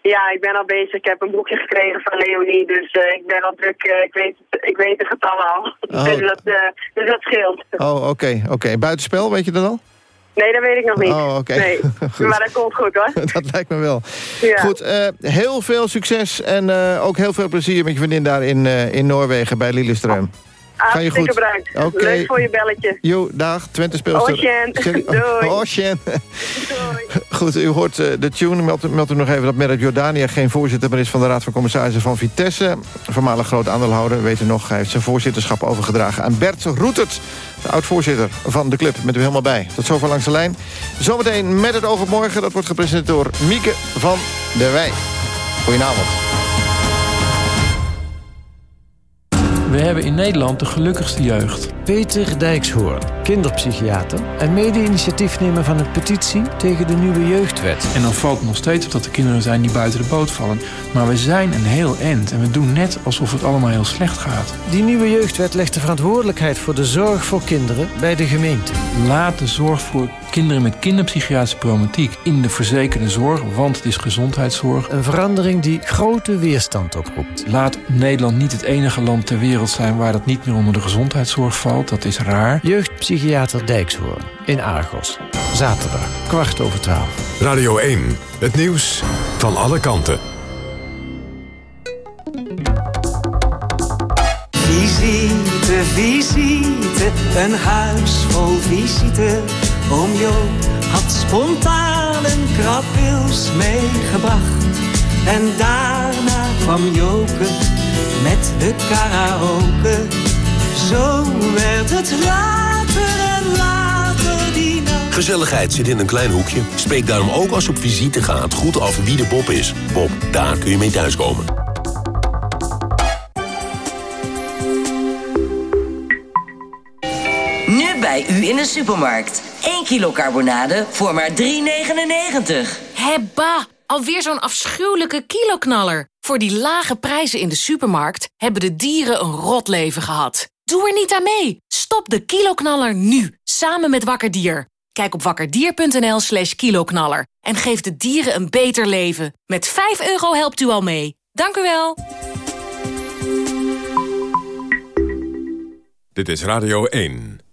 S22: Ja, ik ben al bezig. Ik heb een boekje gekregen van Leonie, dus ik ben al druk. ik, weet, ik weet de getallen al. Oh. dus, dat, dus dat scheelt.
S10: Oh, oké. Okay, oké. Buitenspel, weet je dat al?
S22: Nee, dat weet ik nog niet.
S10: Oh, oké.
S22: Nee. maar dat komt goed, hoor.
S10: dat lijkt me wel. Ja. Goed, heel veel succes en ook heel veel plezier met je vriendin daar in, in Noorwegen bij Lillestrøm.
S22: Ga je goed? bedankt. Okay. Leuk voor je belletje.
S10: Jo, dag. Twente speelster.
S22: Ocean. Doei.
S10: Ocean. Goed, u hoort uh, de tune. Meld, meld u nog even dat Merit Jordania geen voorzitter meer is... van de Raad van Commissarissen van Vitesse. Voormalig groot aandeelhouder, weet u nog. Hij heeft zijn voorzitterschap overgedragen aan Bert Roetert. De oud-voorzitter van de club. Met u helemaal bij. Tot zover langs de lijn. Zometeen met het oog op morgen. Dat wordt gepresenteerd door Mieke van der Wij. Goedenavond.
S25: We hebben in Nederland de gelukkigste jeugd.
S26: Peter Dijkshoorn, kinderpsychiater... en mede-initiatiefnemer van een petitie tegen de nieuwe jeugdwet.
S25: En dan valt het nog steeds op dat er kinderen zijn die buiten de boot vallen. Maar we zijn een heel end en we doen net alsof het allemaal heel slecht gaat.
S26: Die nieuwe jeugdwet legt de verantwoordelijkheid voor de zorg voor kinderen bij de gemeente.
S25: Laat de zorg voor kinderen met kinderpsychiatrische problematiek in de verzekerde zorg, want het is gezondheidszorg.
S26: Een verandering die grote weerstand oproept.
S25: Laat Nederland niet het enige land ter wereld zijn waar dat niet meer onder de gezondheidszorg valt. Dat is raar.
S26: Jeugdpsychiater Dijkshoorn in Argos. Zaterdag, kwart over twaalf.
S27: Radio 1, het nieuws van alle kanten.
S28: Visite, visite, een huis vol visite. Oom Joop had spontaan een krabwils meegebracht. En daarna kwam Joke met de karaoke. Zo werd het later en later die nacht.
S29: Gezelligheid zit in een klein hoekje. Spreek daarom ook als je op visite gaat goed af wie de Bob is. Bob, daar kun je mee thuiskomen.
S30: Nu bij u in de supermarkt. 1 kilo carbonade voor maar 3,99.
S31: Hebba, alweer zo'n afschuwelijke kiloknaller. Voor die lage prijzen in de supermarkt hebben de dieren een rot leven gehad. Doe er niet aan mee. Stop de kiloknaller nu, samen met Wakkerdier. Kijk op wakkerdier.nl slash kiloknaller en geef de dieren een beter leven. Met 5 euro helpt u al mee. Dank u wel.
S27: Dit is Radio 1.